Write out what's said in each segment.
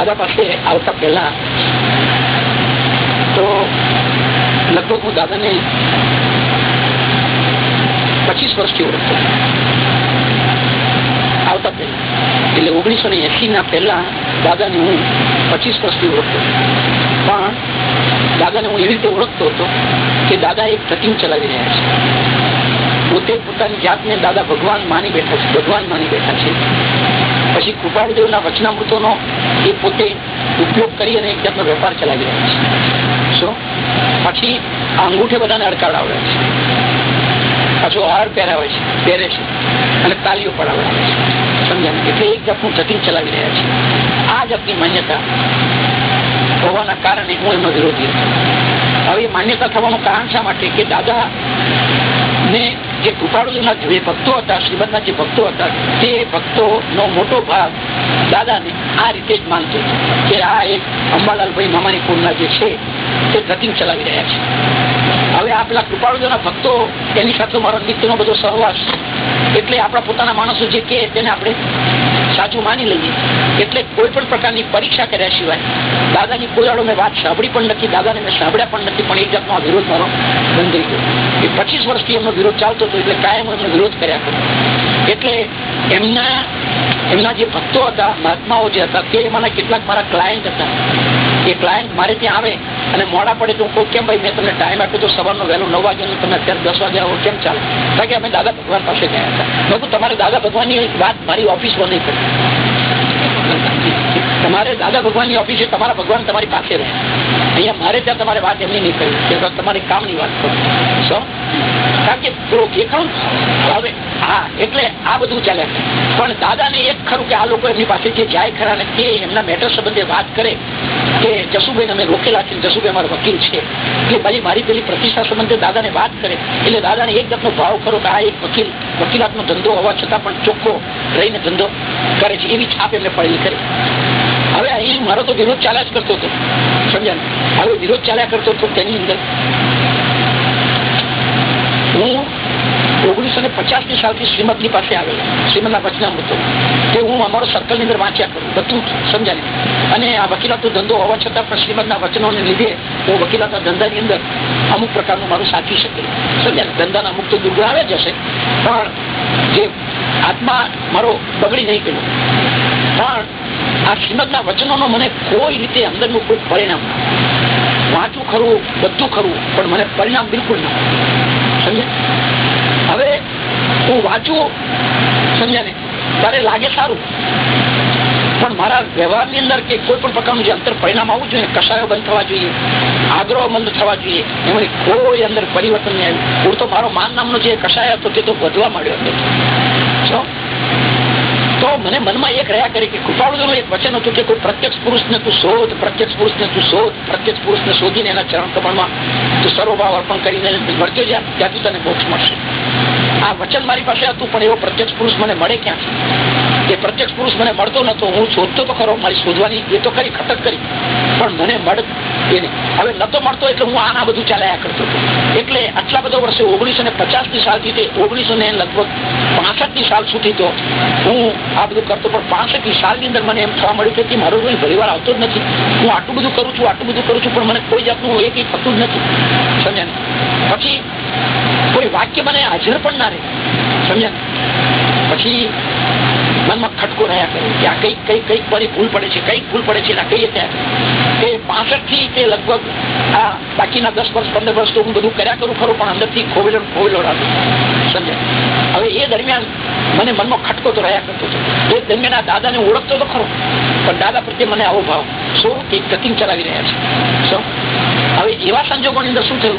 દાદા પાસે આવતા પહેલા તો લગભગ હું દાદાને પચીસ વર્ષથી ઓળખતો આવતા પહેલા એટલે ઓગણીસો ને એસી ના પહેલા દાદાને હું પચીસ વર્ષથી ઓળખતો પણ દાદાને હું એવી રીતે ઓળખતો હતો કે દાદા એક ટ્રકિંગ ચલાવી રહ્યા છે પોતે પોતાની જાતને દાદા ભગવાન માની બેઠા છે ભગવાન માની બેઠા છે પછી કૃપાળુદેવના વચનામૃતોનો એ પોતે ઉપયોગ કરી અને એક જાતનો વેપાર ચલાવી રહ્યા છે. શું પછી અંગૂઠે બધાને અડકાવડાવે છે. પાછો હાર પહેરાવે છે, પહેરે છે અને તાલીઓ પડાવડાવે છે. સમજાય એટલે એક જાતનું જટિલ ચલાવી રહ્યા છે. આ જાતની માન્યતા હોવાના કારણે હું એમનો વિરોધી હતો. હવે માન્યતા થવાનું કારણ શા માટે? કે દાદા ને જે કૃપાળુના જે ભક્તો હતા શ્રીબંધના જે ભક્તો હતા, તે ભક્તો નો મોટો ભાગ દાદાને આ રીતે જ માનતો કે આ એક અંબાલાલભાઈ મામાની કુળના જે છે, તે ટ્રકિંગ ચલાવી રહ્યા છે. હવે આપણા કૃપાળુના ભક્તો, એની સાથે મારો નિત્યનો બધો સહવાસ, એટલે આપણા પોતાના માણસો જે કે, તેને આપણે સાચું માની લઈએ. એટલે કોઈ પણ પ્રકારની પરીક્ષા કર્યા સિવાય દાદાની કોઈ મેં વાત સાંભળી પણ નથી, દાદાને મેં સાંભળ્યા પણ નથી, પણ એક જાતનો વિરોધ મારો બંધ ગયો. એ પચીસ વર્ષથી એમનો વિરોધ ચાલતો હતો, એટલે કાયમ એમનો વિરોધ કર્યા કર્યો એટલે એમના એમના જે ભક્તો હતા, મહાત્માઓ જે હતા, તે એમાંના કેટલાક મારા ક્લાયન્ટ હતા. એ ક્લાયન્ટ મારે ત્યાં આવે અને મોડા પડે તો હું કેમ ભાઈ મેં તમને ટાઈમ આપ્યો તો સવારનો વહેલો નવ વાગ્યાનો તમે અત્યારે દસ વાગ્યા આવો, કેમ ચાલે? કારણ કે અમે દાદા ભગવાન પાસે ગયા હતા. તમારે દાદા ભગવાનની વાત મારી ઓફિસમાં નહીં કરી તમારે દાદા ભગવાનની ઓફિસે તમારા ભગવાન તમારી પાસે રહે. અહીંયા મારે ત્યાં તમારે વાત એમની નહીં કરી કે તમારી કામની વાત કરો. ખરા ને વાત કરે રોકેલા છે જસુભાઈ અમારો વકીલ છે. એટલે ભાઈ, મારી પેલી પ્રતિષ્ઠા સંબંધે દાદાને વાત કરે. એટલે દાદાને એક જાતનો ભાવ ખરો કે આ એક વકીલ, વકીલાતનો ધંધો હોવા છતાં પણ ચોખ્ખો રહીને ધંધો કરે છે. એવી છાપ એમને પડેલી કરી. હવે અહીં મારો તો વિરોધ ચાલ્યા જ કરતો હતો. સમજાને હવે વિરોધ ચાલ્યા કરતો હતો તેની અંદર. હું ઓગણીસો ને પચાસની સાલથી શ્રીમદની પાસે આવેલો. શ્રીમદના વચનામૃતો તે હું અમારો સર્કલની અંદર વાંચ્યા કરું. બધું સમજાય અને આ વકીલાતો ધંધો હોવા છતાં પણ શ્રીમદના વચનોને લીધે હું વકીલાતના ધંધાની અંદર અમુક પ્રકારનું મારું સાચી શકે સમજાય ધંધાના અમુક તો દુર્ગુણ આવે જ હશે. પણ જે આત્મા મારો બગડી નહીં ગયો પણ આ શ્રીમદના વચનોનો મને કોઈ રીતે અંદરનું કોઈ પરિણામ વાંચવું ખરું, બધું ખરું, પણ મને પરિણામ બિલકુલ ના સમજે હવે હું વાંચું, સમજ્યા ને? ત્યારે લાગે સારું. પણ મારા વ્યવહારની અંદર કે કોઈ પણ પ્રકારનું જે અંતર પરિણામ આવવું જોઈએ કસાયો બંધ થવા જોઈએ, આગ્રહ બંધ થવા જોઈએ, એમાં કોઈ અંદર પરિવર્તન નહીં આવ્યું. હું તો મારો માન નામનો જે કસાય હતો તે તો વધવા માંડ્યો હતો. મને મનમાં એક રહ્યા કરી કે કૃપાળુદાનું એક વચન હતું કે કોઈ પ્રત્યક્ષ પુરુષને તું શોધ, પ્રત્યક્ષ પુરુષને તું શોધ, પ્રત્યક્ષ પુરુષને શોધીને એના ચરણ કમળમાં તું સર્વભાવ અર્પણ કરીને મળતો જા ત્યાંથી તને મોક્ષ મળશે. આ વચન મારી પાસે હતું, પણ એવો પ્રત્યક્ષ પુરુષ મને મળે ક્યાંથી? એ પ્રત્યક્ષ પુરુષ મને મળતો નતો હું શોધતો તો ખરો, મારી શોધવાની એ તો કરી ખટક કરી પણ મને મળ એને. હવે નતો મળતો એટલે હું આના બધું ચાલ્યા કરતો હતો. એટલે આટલા બધા વર્ષે ઓગણીસો ને પચાસની સાલથી તે ઓગણીસો ને લગભગ પાસઠની સાલ સુધી તો હું આ બધું કરતો, પણ પાસઠની સાલની અંદર મને એમ થવા મળ્યું કે મારો કોઈ પરિવાર આવતો જ નથી. હું આટલું બધું કરું છું, આટલું બધું કરું છું, પણ મને કોઈ જાતનું એક થતું જ નથી. સમજ્યા પછી કોઈ વાક્ય મને હાજર પણ ના રહે. સમજ્યા? પછી મનમાં ખટકો રહ્યા કરે. કે આ કંઈક કંઈક કંઈક મારી ભૂલ પડે છે, કંઈક ભૂલ પડે છે ના કહીએ ત્યાં કે પાસઠથી તે લગભગ આ બાકીના દસ વર્ષ, પંદર વર્ષ તો હું બધું કર્યા કરું ખરું, પણ અંદરથી ખોવેલો ખોવેલો રાખું. સમજ્યા? હવે એ દરમિયાન મને મનમાં ખટકો તો રહ્યા કરતો હતો. એ દરમિયાન આ દાદાને ઓળખતો તો ખરો, પણ દાદા પ્રત્યે મને આવો ભાવ કે કટિંગ ચલાવી રહ્યા છે. એવા સંજોગોની અંદર શું થયું?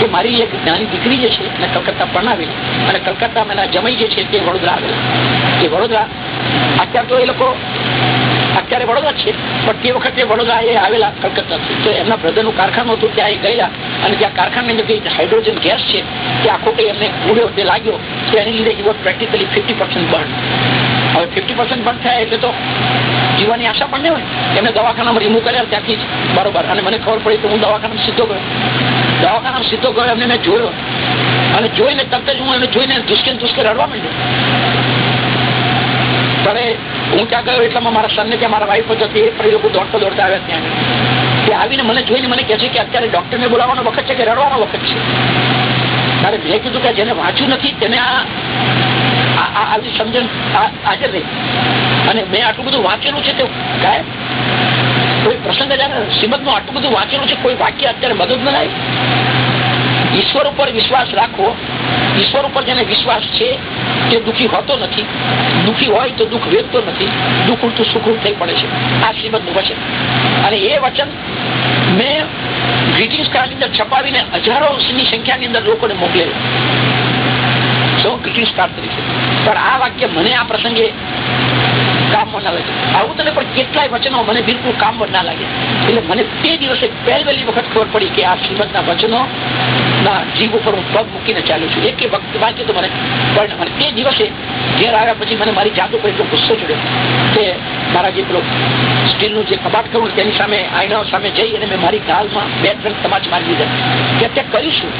કે મારી એક નાની દીકરી જે છે, એને કલકત્તા પરણાવી અને કલકત્તા એના જમાઈ જે છે, તે વડોદરા આવેલા. એ વડોદરા, અત્યારે તો એ લોકો, અત્યારે વડોદરા છે, પણ તે વખતે વડોદરા એ આવેલા કલકત્તા તો એમના બ્રધરનું કારખાનું હતું, ત્યાં એ ગયેલા. અને જ્યાં કારખાનાની જે હાઇડ્રોજન ગેસ છે, તે આખો કઈ એમને ઉડ્યો, તે લાગ્યો, તો લીધે ઇવોઝ પ્રેક્ટિકલી ફિફ્ટી બર્ન હવે ફિફ્ટી બંધ થાય એટલે તો જીવવાની આશા પણ નહીં હોય. એમને દવાખાનામાં રિમૂવ કર્યા ત્યાંથી જ બરોબર. અને મને ખબર પડી તો હું દવાખાનામાં સીધો ગયો. દવાખાનામાં સીધો ગયો, એમને મેં જોયો. અને જોઈને તરત જ હું એને જોઈને ધુસકે ધુસકે રડવા માંડ્યો. ત્યારે હું ત્યાં ગયો એટલામાં મારા સનને ત્યાં મારા વાઈફ હતી એ લોકો દોડતા દોડતા આવ્યા ત્યાં. તે આવીને મને જોઈને મને કહે છે કે અત્યારે ડોક્ટરને બોલાવવાનો વખત છે કે રડવાનો વખત છે? ત્યારે મેં કીધું કે જેને વાંચ્યું નથી તેને આ આવી સમજણ હાજર રહી. અને મેં આટલું બધું વાંચેલું છે તે ગાયબ. કોઈ પ્રસંગ શ્રીમદનું આટલું બધું વાંચેલું છે, કોઈ વાક્ય અત્યારે મદદ ન ઈશ્વર ઉપર વિશ્વાસ રાખો. ઈશ્વર ઉપર જેને વિશ્વાસ છે તે દુઃખી હોતો નથી. દુઃખી હોય તો દુઃખ વેચતો નથી. દુઃખ ઉડતું સુખરૂપ થઈ પડે છે. આ શ્રીમદનું વચન. અને એ વચન મેં ગ્રીટિંગ્સ કાર્ડની અંદર છપાવીને હજારો ની સંખ્યાની અંદર લોકોને મોકલેલું. સૌ ગ્રીટિંગ્સ કાર્ડ તરીકે પણ આ વાક્ય મને આ પ્રસંગે કામમાં ના લાગે. આવું તને પણ કેટલાય વચનો મને બિલકુલ કામમાં ના લાગે. એટલે મને તે દિવસે પહેલવેલી વખત ખબર પડી કે આ શ્રીમદના વચનો ના જીવ ઉપર હું પગ મૂકીને ચાલુ છું. એક વખત વાંચ્યું તો મને પણ તે દિવસે ઘેર આવ્યા પછી મને મારી જાત ઉપર એટલો ગુસ્સો ચડ્યો કે મારા જે પેલો સ્ટીલનું જે કબાટ કરું તેની સામે આઈનાઓ સામે જઈ અને મેં મારી ગાલમાં બે ત્રણ તમાચ મારી દીધા. કે તે કરીશું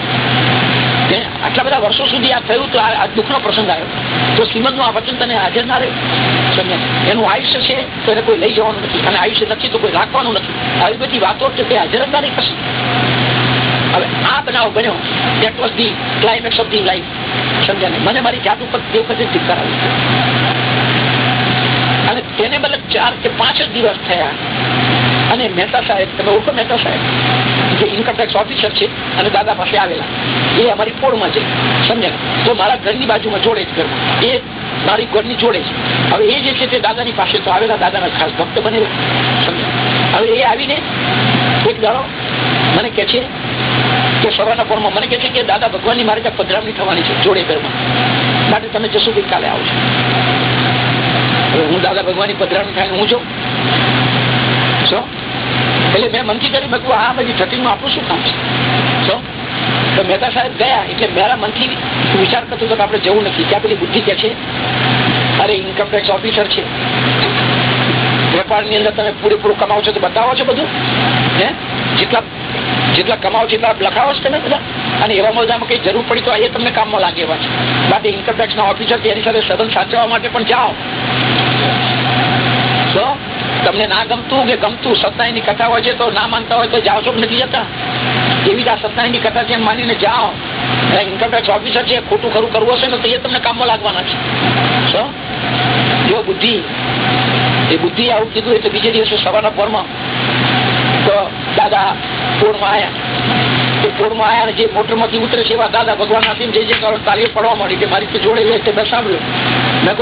આટલા બધા વર્ષો સુધી આ થયું તો આ દુઃખનો પ્રસંગ આવ્યો. તો શ્રીમદ આ વચન તને હાજર ના રહ્યું એનું આયુષ્ય છે તો એને કોઈ લઈ જવાનું નથી. અને આયુષ્ય નથી તો કોઈ રાખવાનું નથી. આવી બધી વાતો તે હાજર જ ના રહી કશું હવે આ બનાવ બન્યો. That was the climax of the life સમજ્યા ને? મને મારી જાત ઉપર તે વખતે ઠીક કરાવી તેને બદલે ચાર કે પાંચ જ દિવસ થયા. અને મહેતા સાહેબ, તમે ઓળખો મહેતા સાહેબ? જે ઇન્કમટેક્સ ઓફિસર છે અને દાદા પાસે આવેલા. એ અમારી પોળમાં છે, સમજ્યા? તો મારા ઘરની બાજુમાં જોડે જ ઘરમાં. એ મારી ઘરની જોડે છે હવે એ જે છે તે દાદાની પાસે તો આવેલા દાદાના ખાસ ભક્ત બનેલા, સમજ્યા? હવે એ આવીને એક દાડો મને કે છે કે સવારના કોણમાં મને કે છે કે દાદા ભગવાનની મારે ત્યાં પધરામણી થવાની છે જોડે ઘરમાં. માટે તમે જશો કે કાલે આવજો હું દાદા ભગવાનની પધરામણી થાય હું છું? શું? એટલે મેં મનથી કરી મેં આ બધી ધટીમાં આપું શું કામ તો મહેતા સાહેબ ગયા, એટલે મારા મનથી વિચાર કરતો હતો કે આપણે જવું નથી. ત્યાં પેલી બુદ્ધિ કે છે? અરે ઇન્કમટેક્સ ઓફિસર છે. વેપારની અંદર તમે પૂરેપૂરું કમાવો છો તો બતાવો છો બધું? હે? જેટલા જેટલા કમાવો છો એટલા લખાવો છો તમે બધા? અને એવા મોજામાં કઈ જરૂર પડી તો એ તમને કામમાં લાગે એવા છે. ઇન્કમટેક્સ ના ઓફિસર એની સાથે સદન સાચવવા માટે પણ જાઓ. તમને ના ગમતું કે ગમતું સત્તાની કથા હોય છે, તો ના માનતા હોય તો જાઓ છો નથી જતા? એવી આ સત્તાની કથા છે માનીને જાઓ. ઇન્કમટેક્સ ઓફિસર છે, ખોટું ખરું કરવું હશે ને તો એ તમને કામમાં લાગવાના છે. જો? બુદ્ધિ, એ બુદ્ધિ આવું કીધું એટલે બીજે દિવસે સવારના પોરમાં તો દાદા પોળમાં આવ્યા આવ્યા. મેં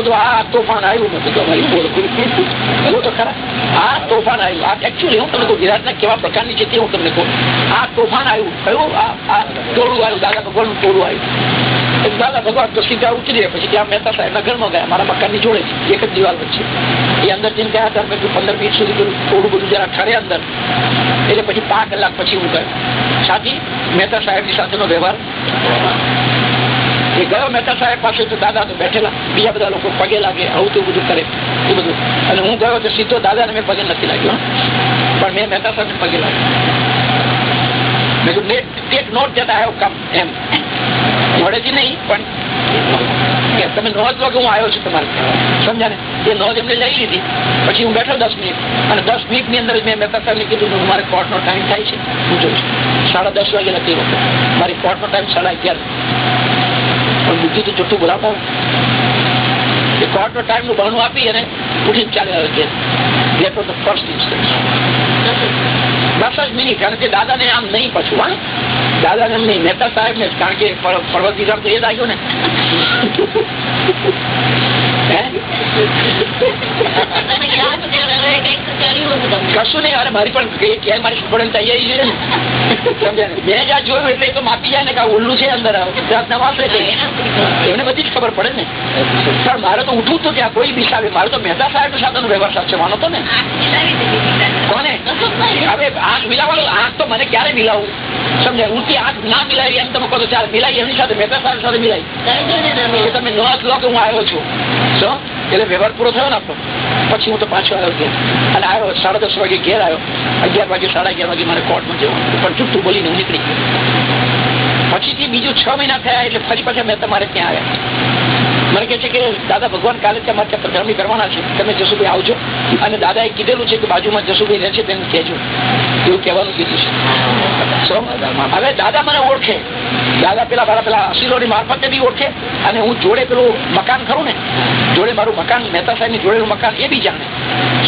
ભગવાન તો સીધા પછી ત્યાં મહેતા સાહેબના ઘરમાં ગયા. મારા મકાનની જોડે એક જ દિવાલ વચ્ચે. એ અંદર જઈને ગયા હતા પંદર મિનિટ સુધી થોડું બધું જરા ઠરે અંદર. એટલે પછી પાંચ કલાક પછી હું ગયો. સાથી મહેતા સાહેબની સાથેનો વ્યવહાર. એ ગયો મહેતા સાહેબ પાસે દાદા તો બેઠેલા. બીજા બધા લોકો પગે લાગે, આવું તું બધું કરે, એ બધું. અને હું ગયો તો સીધો દાદાને મેં પગે નથી લાગ્યો. પણ મેં મહેતા સાહેબ પગે લાગ્યો. મેં ટેક નોટ જતા આવ્યો કામ એમ. મળેથી નહીં, પણ તમે નોંધ લો કે હું આવ્યો છું તમારે. સમજાને? એ નોંધ એમને લઈ લીધી. પછી હું બેઠો દસ મિનિટ. અને દસ મિનિટની અંદર મેં મહેતા સાહેબને કીધું મારે કોર્ટનો ટાઈમ થાય છે. હું જોઉં છું. સાડા દસ વાગે નથી વખત મારી કોર્ટનો ટાઈમ સાડા અગિયાર. પણ બીજું તો જુઠ્ઠું બોલાવતા એ કોર્ટનો ટાઈમનું બહાનું આપી અને ઉઠી ચાલે આવે છે. Get off the first instance દસ જ મિનિટ કારણ કે દાદાને આમ નહીં પછું હા? દાદાને એમ નહીં મહેતા સાહેબ ને કારણ કે પર્વત વિધાન તો એ લાગ્યો ને. કશું નહીં અરે મારી પણ ક્યાંય મારી સુપડન તૈયારી છે મેં જ્યાં જોયું એટલે તો માપી જાય ને કે ઓલું છે અંદર એમને બધી જ ખબર પડે ને. સર મારે તો ઉઠવું તો ત્યાં કોઈ બિસાવે મારે તો મહેતા સાહેબ સાથે વ્યવહાર સાચો માનો તો ને. કોને? હવે આંખ મિલાવવાનું આંખ તો મને ક્યારે મિલાવું? સમજે ઊંચી આંખ ના મિલાવી એમ તમે કહો તો ચાલ. મિલાવી એમની સાથે મહેતા સાહેબ સાથે મિલાવી તમે નો લો કે હું આવ્યો છું. શું? એટલે વ્યવહાર પૂરો થયો ને આપણો પછી હું તો પાછો આવ્યો ઘેર અને આવ્યો સાડા દસ વાગે ઘેર આવ્યો. અગિયાર વાગે, સાડા અગિયાર વાગે મારે કોર્ટમાં જવાનું પણ ચૂકતું બોલીને હું નીકળી ગયો. પછીથી બીજું છ મહિના થયા એટલે ફરી પાછા મેં તમારે ત્યાં આવ્યા. મને કહે છે કે દાદા, ભગવાન કાલે તમારે ત્યાં પ્રધારણી કરવાના છે. તમે જસુભાઈ આવજો અને દાદાએ કીધેલું છે કે બાજુમાં જસુભાઈ રહેશે તેને કહેજો. એવું કહેવાનું કીધું છે. હવે દાદા મને ઓળખે. દાદા પેલા મારા પેલા અસીલોની મારફતે બી ઓળખે અને હું જોડે પેલું મકાન ખરું ને, જોડે મારું મકાન, મહેતા સાહેબ જોડેલું મકાન એ બી જાણે.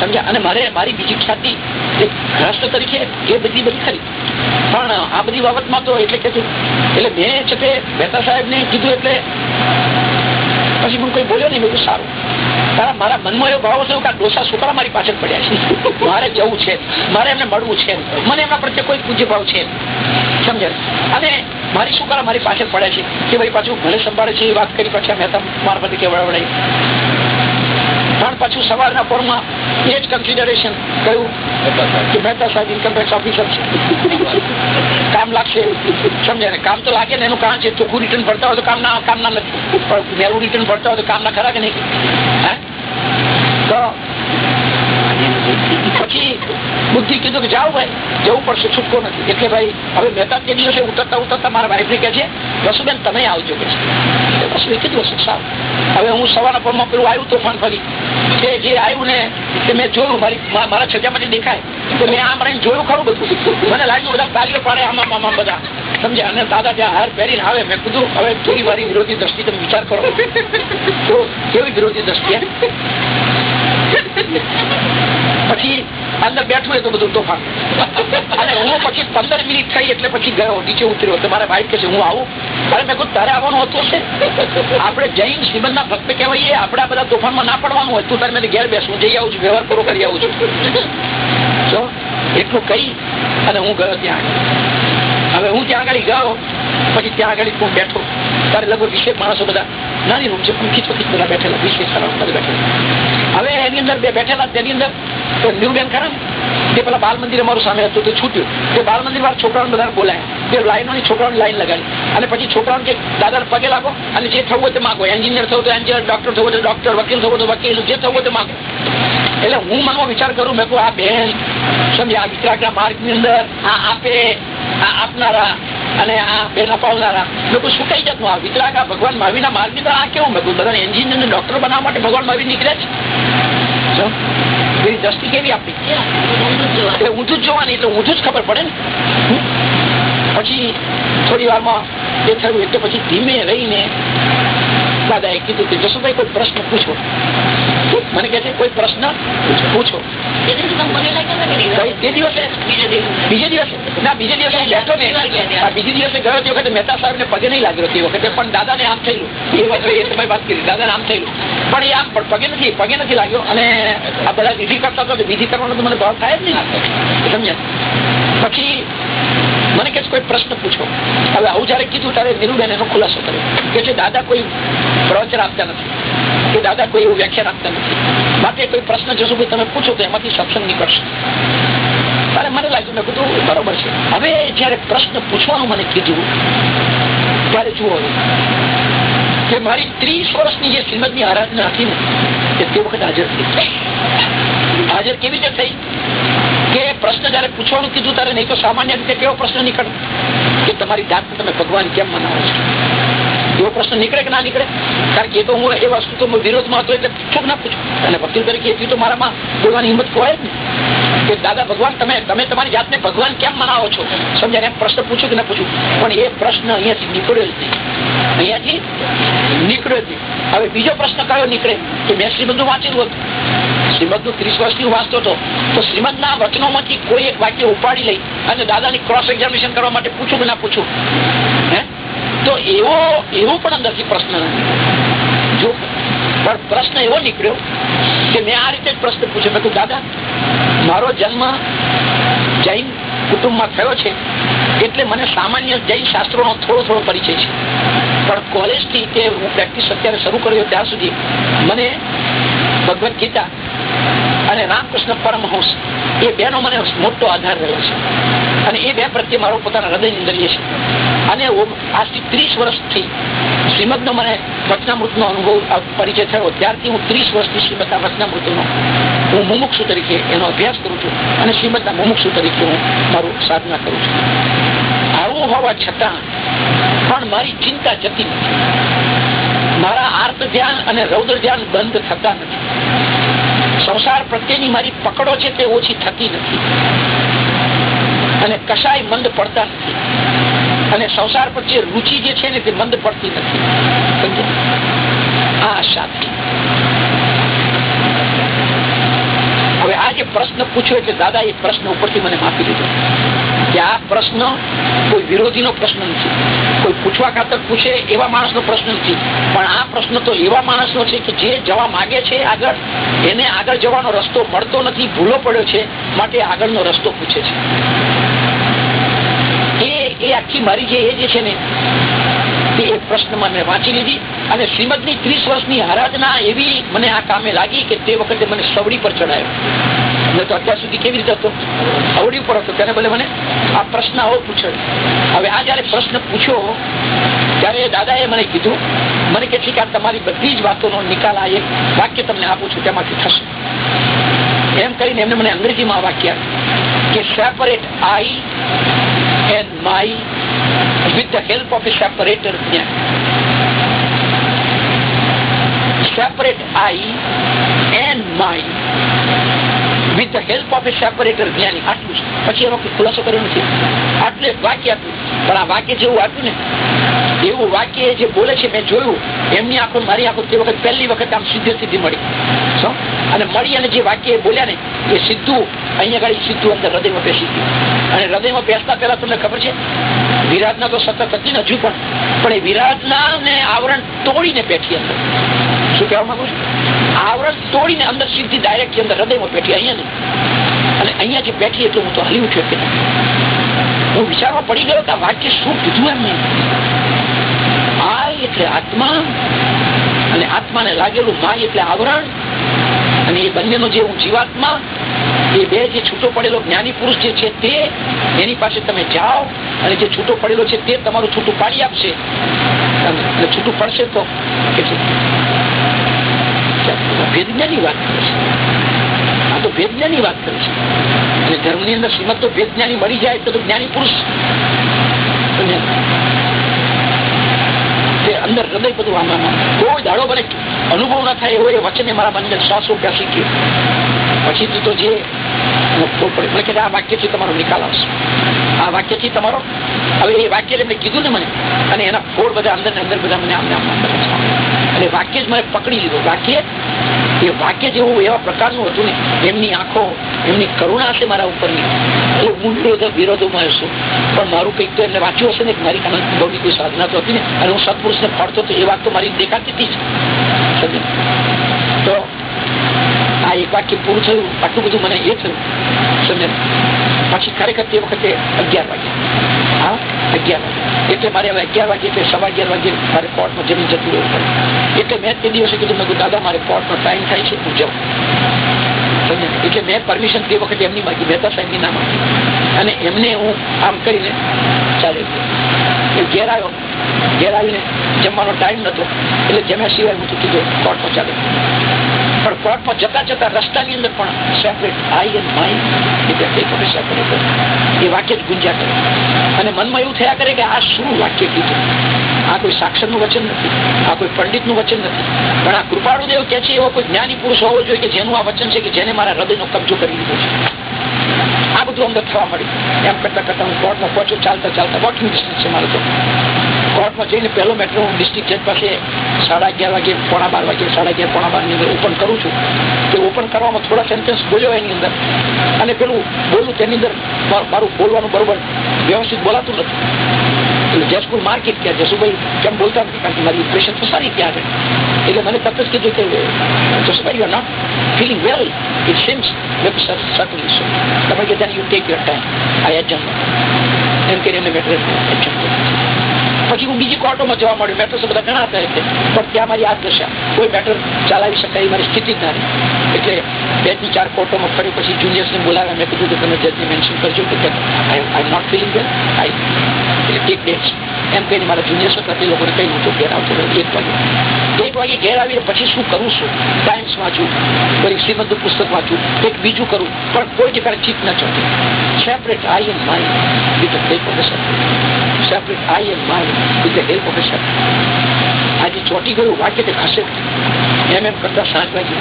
સમજ્યા? અને મારે મારી બીજી ખ્યાતિ ગ્રસ્ત તરીકે એ બધી બધી ખરી. પણ આ બધી બાબતમાં તો એટલે કે એટલે મેં છે તે મહેતા સાહેબ ને કીધું એટલે પછી હું કોઈ બોલ્યો નહીં બધું સારું. તારા મારા મનમાં એવો ભાવ થયો કે ડોસા છોકરા મારી પાછળ પડ્યા છે. મારે જવું છે. મારે એમને મળવું છે. મને એમના પ્રત્યે કોઈ પૂજ્ય ભાવ છે. સમજે અને મારી છોકરા મારી પાછળ પડ્યા છે. કે ભાઈ પાછું ઘરે સંભાળે છે એ વાત કરી, પછી પાછા મારા મારફતે કેવડાવડાઈ પણ પાછું સવારના પોરમાં એ જ કન્સિડરેશન કહ્યું કે મહેતા સાહેબ ઇન્કમટેક્સ ઓફિસર છે. કામ લાગશે સમજે ને? કામ તો લાગે ને, એનું કારણ છે ચોખ્ખું રિટર્ન ભરતા હોય તો કામ ના કામ ના નથી. પણ મેરું રિટર્ન ભરતા હોય તો કામ ના ખરા કે નહીં? તો પછી બુદ્ધિ કીધું કે જાઓ ભાઈ, જવું પડશે, છૂટકો નથી. એટલે ભાઈ, હવે મહેતા તે દિવસે ઉતરતા ઉતરતા મારા વાઈફને કહે છે, વસુબેન, તમે આવજો કે વસુએ કીધું વસુ સારું. હવે હું સવારના પરમાં પેલું આવ્યું તોફાન ફરી. કે જે આવ્યું ને, તે મેં જોયું મારી મારા છજામાંથી દેખાય. તો મેં આમ રહીને જોયું ખરું બધું. મને લાગ્યું બધા તાલીઓ પાડે, આમાં આમાં બધા. સમજ્યા અને દાદા ત્યાં હાર પહેરીને આવે. મેં કીધું, હવે થોડી મારી વિરોધી દ્રષ્ટિ તમે વિચાર કરો. તો કેવી વિરોધી દ્રષ્ટિ બેઠું તો બધું તોફાન. અને હું પછી પંદર મિનિટ થઈ એટલે પછી ગયો, નીચે ઉતર્યો. તો મારા ભાઈ કે છે, હું આવું. અરે મેં કહું, તારે આવવાનું હતું આપણે જૈન શ્રીમંત ના ભક્ત કહેવાય આપણે બધા તોફાનમાં ના પડવાનું હોય. તું તારે મેં ઘેર બેસું જઈ આવું છું, વ્યવહાર પૂરો કરી આવું છું. જો, એટલું કહી અને હું ગયો ત્યાં. હવે હું ત્યાં આગળ ગયો, પછી ત્યાં આગળ હું બેઠો. તારે લગભગ વીસેક માણસો બધા નાની રૂમ છે, પંખી ચોખી બધા બેઠેલા વીસેક બધા બેઠેલા. હવે એની અંદર બે બેઠેલા, તેની અંદર ન્યુબેન ખરા તે પેલા બાલ મંદિર અમારું સામે હતું, તે છૂટ્યું. તે બાલ મંદિર વાળા છોકરાઓને બધા બોલાયા. તે લાઈનોની છોકરાઓની લાઈન લગાડી. અને પછી છોકરાઓને કે, દાદાને પગે લાગો અને જે થવું તે માગો. એન્જિનિયર થવું તો એન્જિનિયર ડોક્ટર થવું તો ડોક્ટર વકીલ થવું તો વકીલ, જે થવું તે માગો. એટલે હું મનમાં વિચાર કરું, મેં આ બેન સમજે આ વિતરાગના માર્ગની અંદર, આ આપે, આ આપનારા અને આ પેલા પાવનારા લોકો શું જતું. આ વિતરાક આ ભગવાન મહાવીરના માર્ગની આ કેવું? મેં બધા એન્જિનિયર ડોક્ટર બનાવવા માટે ભગવાન મહાવીર નીકળે છે એવી દ્રષ્ટિ કેવી આપી? એટલે ઊંધું જ જોવાની, એટલે ઊંધું જ ખબર પડે ને. પછી થોડી વારમાં એ થયું, એટલે પછી ધીમે રહીને દાદાએ કીધું કે જસુભાઈ કોઈ પ્રશ્ન પૂછો મને કે છે કોઈ પ્રશ્ન પૂછો તે દિવસે બીજે દિવસે ના બીજે દિવસે બેઠો ને બીજે દિવસે ગયો તે વખતે મહેતા સાહેબ ને પગે નહીં લાગ્યો તે વખતે પણ દાદા ને આમ થયેલું એ વખતે એ સમય વાત કરી દાદા ને આમ થયેલું પણ એ આમ પગે નથી પગે નથી લાગ્યો અને આ બધા વિધિ કરતા હતા વિધિ કરવાનો તો મને ભાવ થાય જ નહીં સમજ્યા પછી મને કોઈ પ્રશ્ન પૂછો. હવે આવું જયારે કીધું ત્યારે નીરુબેન એનો ખુલાસો કર્યો. કે છે દાદા કોઈ પ્રવચન આપતા નથી, કે દાદા કોઈ એવું વ્યાખ્યાન આપતા નથી. માટે કોઈ પ્રશ્ન જોશું કે તમે પૂછો તો એમાંથી સત્સંગ નીકળશે. ત્યારે મને લાગ્યું, મેં કીધું, બરોબર છે. હવે જયારે પ્રશ્ન પૂછવાનું મને કીધું, ત્યારે જુઓ કે મારી ત્રીસ વર્ષની જે શ્રીમદની આરાધના હતી ને તે વખત હાજર થઈ હાજર કેવી રીતે થઈ? કે પ્રશ્ન જયારે પૂછવાનું કીધું ત્યારે નહીં તો સામાન્ય રીતે કેવો પ્રશ્ન નીકળે? કે તમારી જાતને તમે ભગવાન કેમ મનાવો છો? એવો પ્રશ્ન નીકળે કે ના નીકળે? કારણ કે એ તો હું એ વસ્તુ તો વિરોધમાં હતો એટલે પૂછું ના પૂછું? અને વકીલ તરીકે એટલી તો મારામાં બોલવાની હિંમત હોય જ કે દાદા ભગવાન, તમે તમે તમારી જાતને ભગવાન કેમ મનાવો છો? સમજાય એમ પ્રશ્ન પૂછું કે ના પૂછું? પણ એ પ્રશ્ન અહીંયાથી નીકળ્યો જ નહીં. અહીંયાથી નીકળ્યો જ નહીં. હવે બીજો પ્રશ્ન કયો નીકળે? કે મેં બધું વાંચેલું હતું. શ્રીમદનું ત્રીસ વર્ષથી વાંચતો હતો. તો શ્રીમદ ના વચનોમાંથી કોઈ એક વાક્ય ઉપાડી લઈ અને દાદાની ક્રોસ એક્ઝામિનેશન કરવા માટે પૂછું કે ના પૂછું? હે? તો એવો એવો પણ અંદરથી પ્રશ્ન જો પ્રશ્ન એવો નીકળ્યો કે મેં આ રીતે પ્રશ્ન પૂછ્યો. મેં દાદા, મારો જન્મ જૈન કુટુંબમાં થયો છે, એટલે મને સામાન્ય જૈન શાસ્ત્રોનો થોડો થોડો પરિચય છે. પણ કોલેજથી કે હું પ્રેક્ટિસ અત્યારે શરૂ કર્યો, ત્યાં સુધી મને ભગવદ્ ગીતા અને રામકૃષ્ણ પરમહંસ, એ બેનો મને મોટો આધાર રહ્યો છે. અને એ બે પ્રત્યે મારો પોતાના હૃદયની દરિયે છે. અને આજથી ત્રીસ વર્ષથી શ્રીમદનો મને વચનામૃતનો અનુભવ પરિચય થયો. ત્યારથી હું ત્રીસ વર્ષથી શ્રીમદના વચનામૃતનો હું મુમુક્ષુ તરીકે એનો અભ્યાસ કરું છું અને શ્રીમદના મુમુક્ષુ તરીકે હું મારું સાધના કરું છું. આવું હોવા છતાં પણ મારી ચિંતા જતી નથી. મારા આર્ત ધ્યાન અને રૌદ્ર ધ્યાન બંધ થતા નથી. સંસાર પ્રત્યેની મારી પકડો છે તે ઓછી થતી નથી. અને કશાય મંદ પડતા નથી. અને સંસાર પ્રત્યે રુચિ જે છે ને તે મંદ પડતી નથી. આ હવે આ જે પ્રશ્ન પૂછ્યો એટલે દાદા એ પ્રશ્ન ઉપરથી મને માફી દીધો. કે આ પ્રશ્ન કોઈ વિરોધીનો પ્રશ્ન નથી. કોઈ પૂછવા ખાતર પૂછે એવા માણસનો પ્રશ્ન નથી. પણ આ પ્રશ્ન તો એવા માણસનો છે કે જે જવા માંગે છે આગળ, એને આગળ જવાનો રસ્તો મળતો નથી, ભૂલો પડ્યો છે, માટે આગળનો રસ્તો પૂછે છે. આખી મારી જે એ જે છે ને એક પ્રશ્નમાં મેં વાંચી લીધી અને શ્રીમદની ત્રીસ વર્ષની આરાધના એવી મને આ કામે લાગી કે તે વખતે મને સવડી પર ચડાયો તો અત્યાર સુધી કેવી રીતે હતો? અવડી ઉપર હતો. ત્યારે ભલે મને આ પ્રશ્ન આવો પૂછ્યો. હવે આ જયારે પ્રશ્ન પૂછ્યો, ત્યારે દાદાએ મને કીધું, મને કે છે આ તમારી બધી જ વાતોનો નિકાલ આ એક વાક્ય તમને આપું છું, તેમાંથી થશે. એમ કરીને એમને મને અંગ્રેજીમાં વાક્ય a separate I and my with the help of a separator jnana. Separate I and my વાક્ય મળી. અને મળી અને જે વાક્ય બોલ્યા ને, એ સીધું અહીંયા ગાડી સીધું અંદર હૃદયમાં બેસી ગયું. અને હૃદયમાં બેસતા પહેલા તમને ખબર છે વિરાટના તો સતત હતી હજુ પણ પણ એ વિરાટના ને આવરણ તોડીને બેઠી અંદર. આવરણ તોડીને અંદર સીધી ડાયરેક્ટ અંદર હૃદયમાં બેઠી, અહીંયા નહીં. અને અહીંયા જે બેઠી એટલું હું તો હલી ઉઠ્યો કે હું વિચારવા પડી ગયો કે વાક્ય શું કીધું એમને? આ એટલે આત્મા, અને આત્માને લાગેલું માય એટલે આવરણ, અને એ બંનેનો જે હું જીવાત્મા, એ બે જે છૂટો પડેલો જ્ઞાની પુરુષ જે છે તે, એની પાસે તમે જાઓ, અને જે છૂટો પડેલો છે તે તમારું છૂટું પાડી આપશે. છૂટું પડશે તો ભેદજ્ઞાની વાત કરે છે. આ તો ભેદજ્ઞાની વાત કરે અને ધર્મની અંદર શ્રીમદ તો મળી જાય તો જ્ઞાની પુરુષ. અંદર હૃદય બધું આમાં કોઈ દાડો મને અનુભવ ના થાય એવો એ વચને મારા મનને શ્વાસ બેસી શીખ્યું. પછી તો જે પડે. કે આ વાક્યથી તમારો નિકાલ આવશે. આ વાક્યથી તમારો? હવે એ વાક્ય એમને કીધું ને મને, અને એના ફોડ બધા અંદર અંદર બધા મને આમને આમ અને વાક્ય જ મને પકડી લીધું. વાક્ય એ વાક્ય જેવું એવા પ્રકારનું હતું ને, એમની આંખો, એમની કરુણા હશે મારા ઉપરની. એ હું વિરોધ વિરોધોમાં હશું પણ મારું કંઈક તો એમને વાંચ્યું હશે ને મારી કાનંદ કોઈ સાધના તો હતી ને, અને હું સત્પુરુષને ફળતો તો એ વાત તો મારી દેખાતી હતી તો આ એક વાક્ય પૂરું થયું. આટલું બધું મને એ થયું. સમજે પછી ખરેખર તે વખતે અગિયાર વાગે. હા? અગિયાર વાગે. એટલે મારે હવે અગિયાર વાગે એટલે સવા અગિયાર વાગે મારે કોર્ટમાં જમીન જતું રહેવું પડે. એટલે મેં તે દિવસે કીધું, મેં દાદા, મારે કોર્ટનો ટાઈમ થાય છે હું જાઉં એટલે મેં પરમિશન તે વખતે એમની માગી, મહેતા સાહેબની ના માગી. અને એમને હું આમ કરીને ચાલે ઘેર આવ્યો. ઘેર આવીને જમવાનો ટાઈમ નતો. એટલે જમ્યા સિવાય મૂકી દીધો કોર્ટમાં ચાલે. પણ કોર્ટમાં જતા જતા રસ્તાની અંદર પણ સેપરેટ આઈ એન્ડ એટલે સેપરેટ એ વાક્ય જ ગુંજ્યા કરે. અને મનમાં એવું થયા કરે કે આ શું વાક્ય કીધું? આ કોઈ સાક્ષરનું વચન નથી. આ કોઈ પંડિતનું વચન નથી. પણ આ કૃપાળુદેવ કે છે, એવો કોઈ જ્ઞાની પુરુષ હોવો જોઈએ કે જેનું આ વચન છે કે જેને મારા હૃદયનો કબજો કરી લીધો છે. આ બધું અંદર થવા મળ્યું એમ કરતા કરતા હું કોર્ટમાં પહોંચું ચાલતા ચાલતા વોકિંગ ડિસ્ટન્સ છે મારે કોર્ટમાં જઈને પહેલો મેટર હું ડિસ્ટ્રિક્ટ જજ પાસે સાડા અગિયાર વાગે, પોણા બાર વાગે, સાડા અગિયાર, પોણા બારની અંદર ઓપન કરું છું. તે ઓપન કરવામાં થોડા સેન્ટેન્સ બોલ્યો એની અંદર. અને પેલું બોલું તેની અંદર મારું બોલવાનું બરોબર વ્યવસ્થિત બોલાતું નથી. એટલે જસકુલ માર્કેટ ક્યાં જસુભાઈ કેમ બોલતા નથી? કારણ કે મારી ઇમ્પ્રેશન તો સારી ત્યાં આગળ એટલે મને તરત જ કીધું કે, Jasubhai you are not feeling well it seems subtly so તમે કે you take your time I agent એમ કરીને એમને મેટર એજન્ટ પછી હું બીજી કોર્ટોમાં જવા મળ્યું મેટર્સ બધા ઘણા હતા એટલે. પણ ત્યાં મારી આ દશા કોઈ મેટર ચલાવી શકાય મારી સ્થિતિ જ ના એટલે બેથી ચાર કોર્ટોમાં ફરી પછી જુનિયર્સને બોલાવ્યા. મેં કીધું કે તમે જજને મેન્શન કરજો કે આઈ નોટ ફિલિંગ વેલ આઈ એટલે ટેક એમ કહીને મારા જુનિયર્સ હતા તે લોકોને કહી નહોતું ઘેર આવતો એક વાગે. એક વાગે ઘેર આવીને પછી શું કરું છું? ટાઈમ્સ વાંચું કોઈ શ્રીમંત પુસ્તક વાંચું, કંઈક બીજું કરું, પણ કોઈ જગ્યાએ ચીત ન ચોટી separate I and mind with separate I and mind આજે ચોટી ગયું વાક્ય તે ખસે એમ એમ કરતા સાત વાગે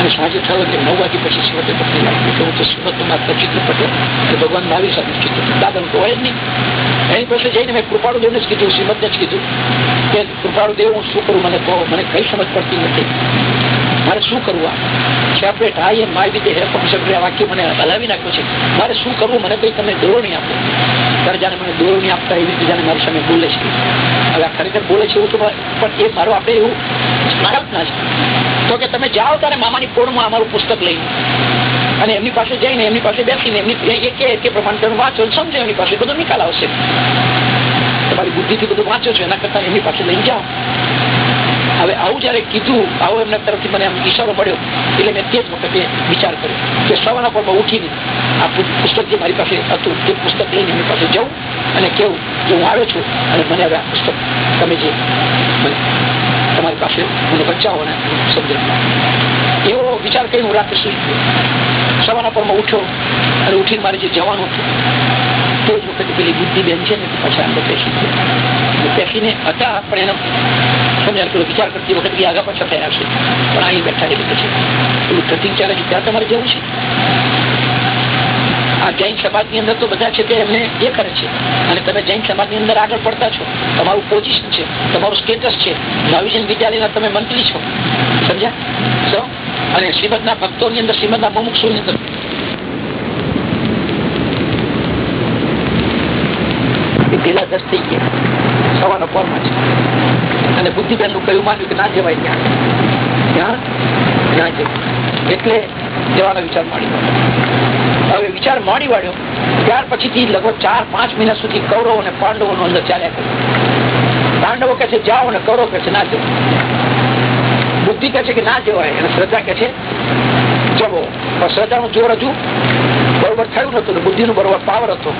અને સાંજે થયો કે નવ વાગે પછી સુરતે પકડી હું તો સુરતમાં માત્ર ચિત્ર પટેલ કે ભગવાન મારી સાથે ચિત્ર દાદા તો હોય જ નહીં. એની પાસે જઈને મેં કૃપાળુ દેવને જ કીધું, શ્રીમદને જ કીધું કે કૃપાળુ દેવ, હું શું કરું? મને કહો. મને કઈ સમજ પડતી નથી. મારે શું કરવું સેપરેટ હા એ મારી રીતે સેપરેટ આ વાક્ય મને હલાવી નાખ્યું છે. મારે શું કરવું? મને કઈ તમે દોરો આપો. ત્યારે જાણે મને દોરો આપતા એવી રીતે મારી સામે બોલે છે. હવે ખરેખર બોલે છે એવું તો પણ એ મારો આપણે એવું કલ્પના છે. તો કે તમે જાઓ ત્યારે મામાની પોળમાં અમારું પુસ્તક લઈને. અને એમની પાસે જઈને, એમની પાસે બેસીને, એમની એ કે તે પ્રમાણે તમે વાંચો સમજો એમની પાસે બધો નિકાલ આવશે. તમારી બુદ્ધિથી બધું વાંચો છો, એના કરતા એમની પાસે લઈ જાઓ. હવે આવું જયારે કીધું, આવો એમના તરફથી મને ઈશારો મળ્યો, એટલે મેં તે જ વખતે વિચાર કર્યો કે સવારના પરમાં ઉઠીને આ પુસ્તક જે મારી પાસે હતું, તે પુસ્તક લઈને એમની પાસે જવું અને કેવું કે હું આવ્યો છું અને મને હવે આ પુસ્તક તમે જે મને પાસે મને બચાવો ને સમજાવો એવો વિચાર કરી હું રાત્રે ગયો સવારના પરમાં ઉઠ્યો અને ઉઠીને મારે જે જવાનું હતું તે જ વખતે પેલી બુદ્ધિ બેન છે ને પાછા અંદર બેસી બેસીને હતા પણ એનો સમજાય પેલો વિચાર કરતી વખત વખતે આગા પાછા થયા છે પણ અહીં બેઠા એટલે છે પેલું છે ત્યાં તમારે જવું છે આ જૈન સમાજની અંદર તો બધા છે તે એમને એ કરે છે. અને તમે જૈન સમાજની અંદર આગળ પડતા છો. તમારું પોઝિશન છે. તમારું સ્ટેટસ છે. નવીજન વિદ્યાલયના તમે મંત્રી છો. સમજ્યા? તો અને શ્રીમદના ભક્તોની અંદર, શ્રીમદના મુમુક્ષુ ની અંદર પેલા દસ થઈ ગયા. સવારનો પોરમાં છે અને બુદ્ધિબેનનું કયું માન્યું કે ના જવાય ત્યાં. ના એટલે જવાનો વિચાર માંડી હવે વિચાર માંડી વાળ્યો, ત્યાર પછીથી લગભગ ચાર, પાંચ મહિના સુધી કૌરવો અને પાંડવો નો અંદર ચાલ્યા પાંડવો કે છે, જાઓ અને કૌરવ કે છે, ના જવું બુદ્ધિ કે છે કે, ના જવાય. અને શ્રદ્ધા કે છે, જવો. પણ શ્રદ્ધાનું જોર હજુ બરોબર થયું નતું બુદ્ધિ નું બરોબર પાવર હતો.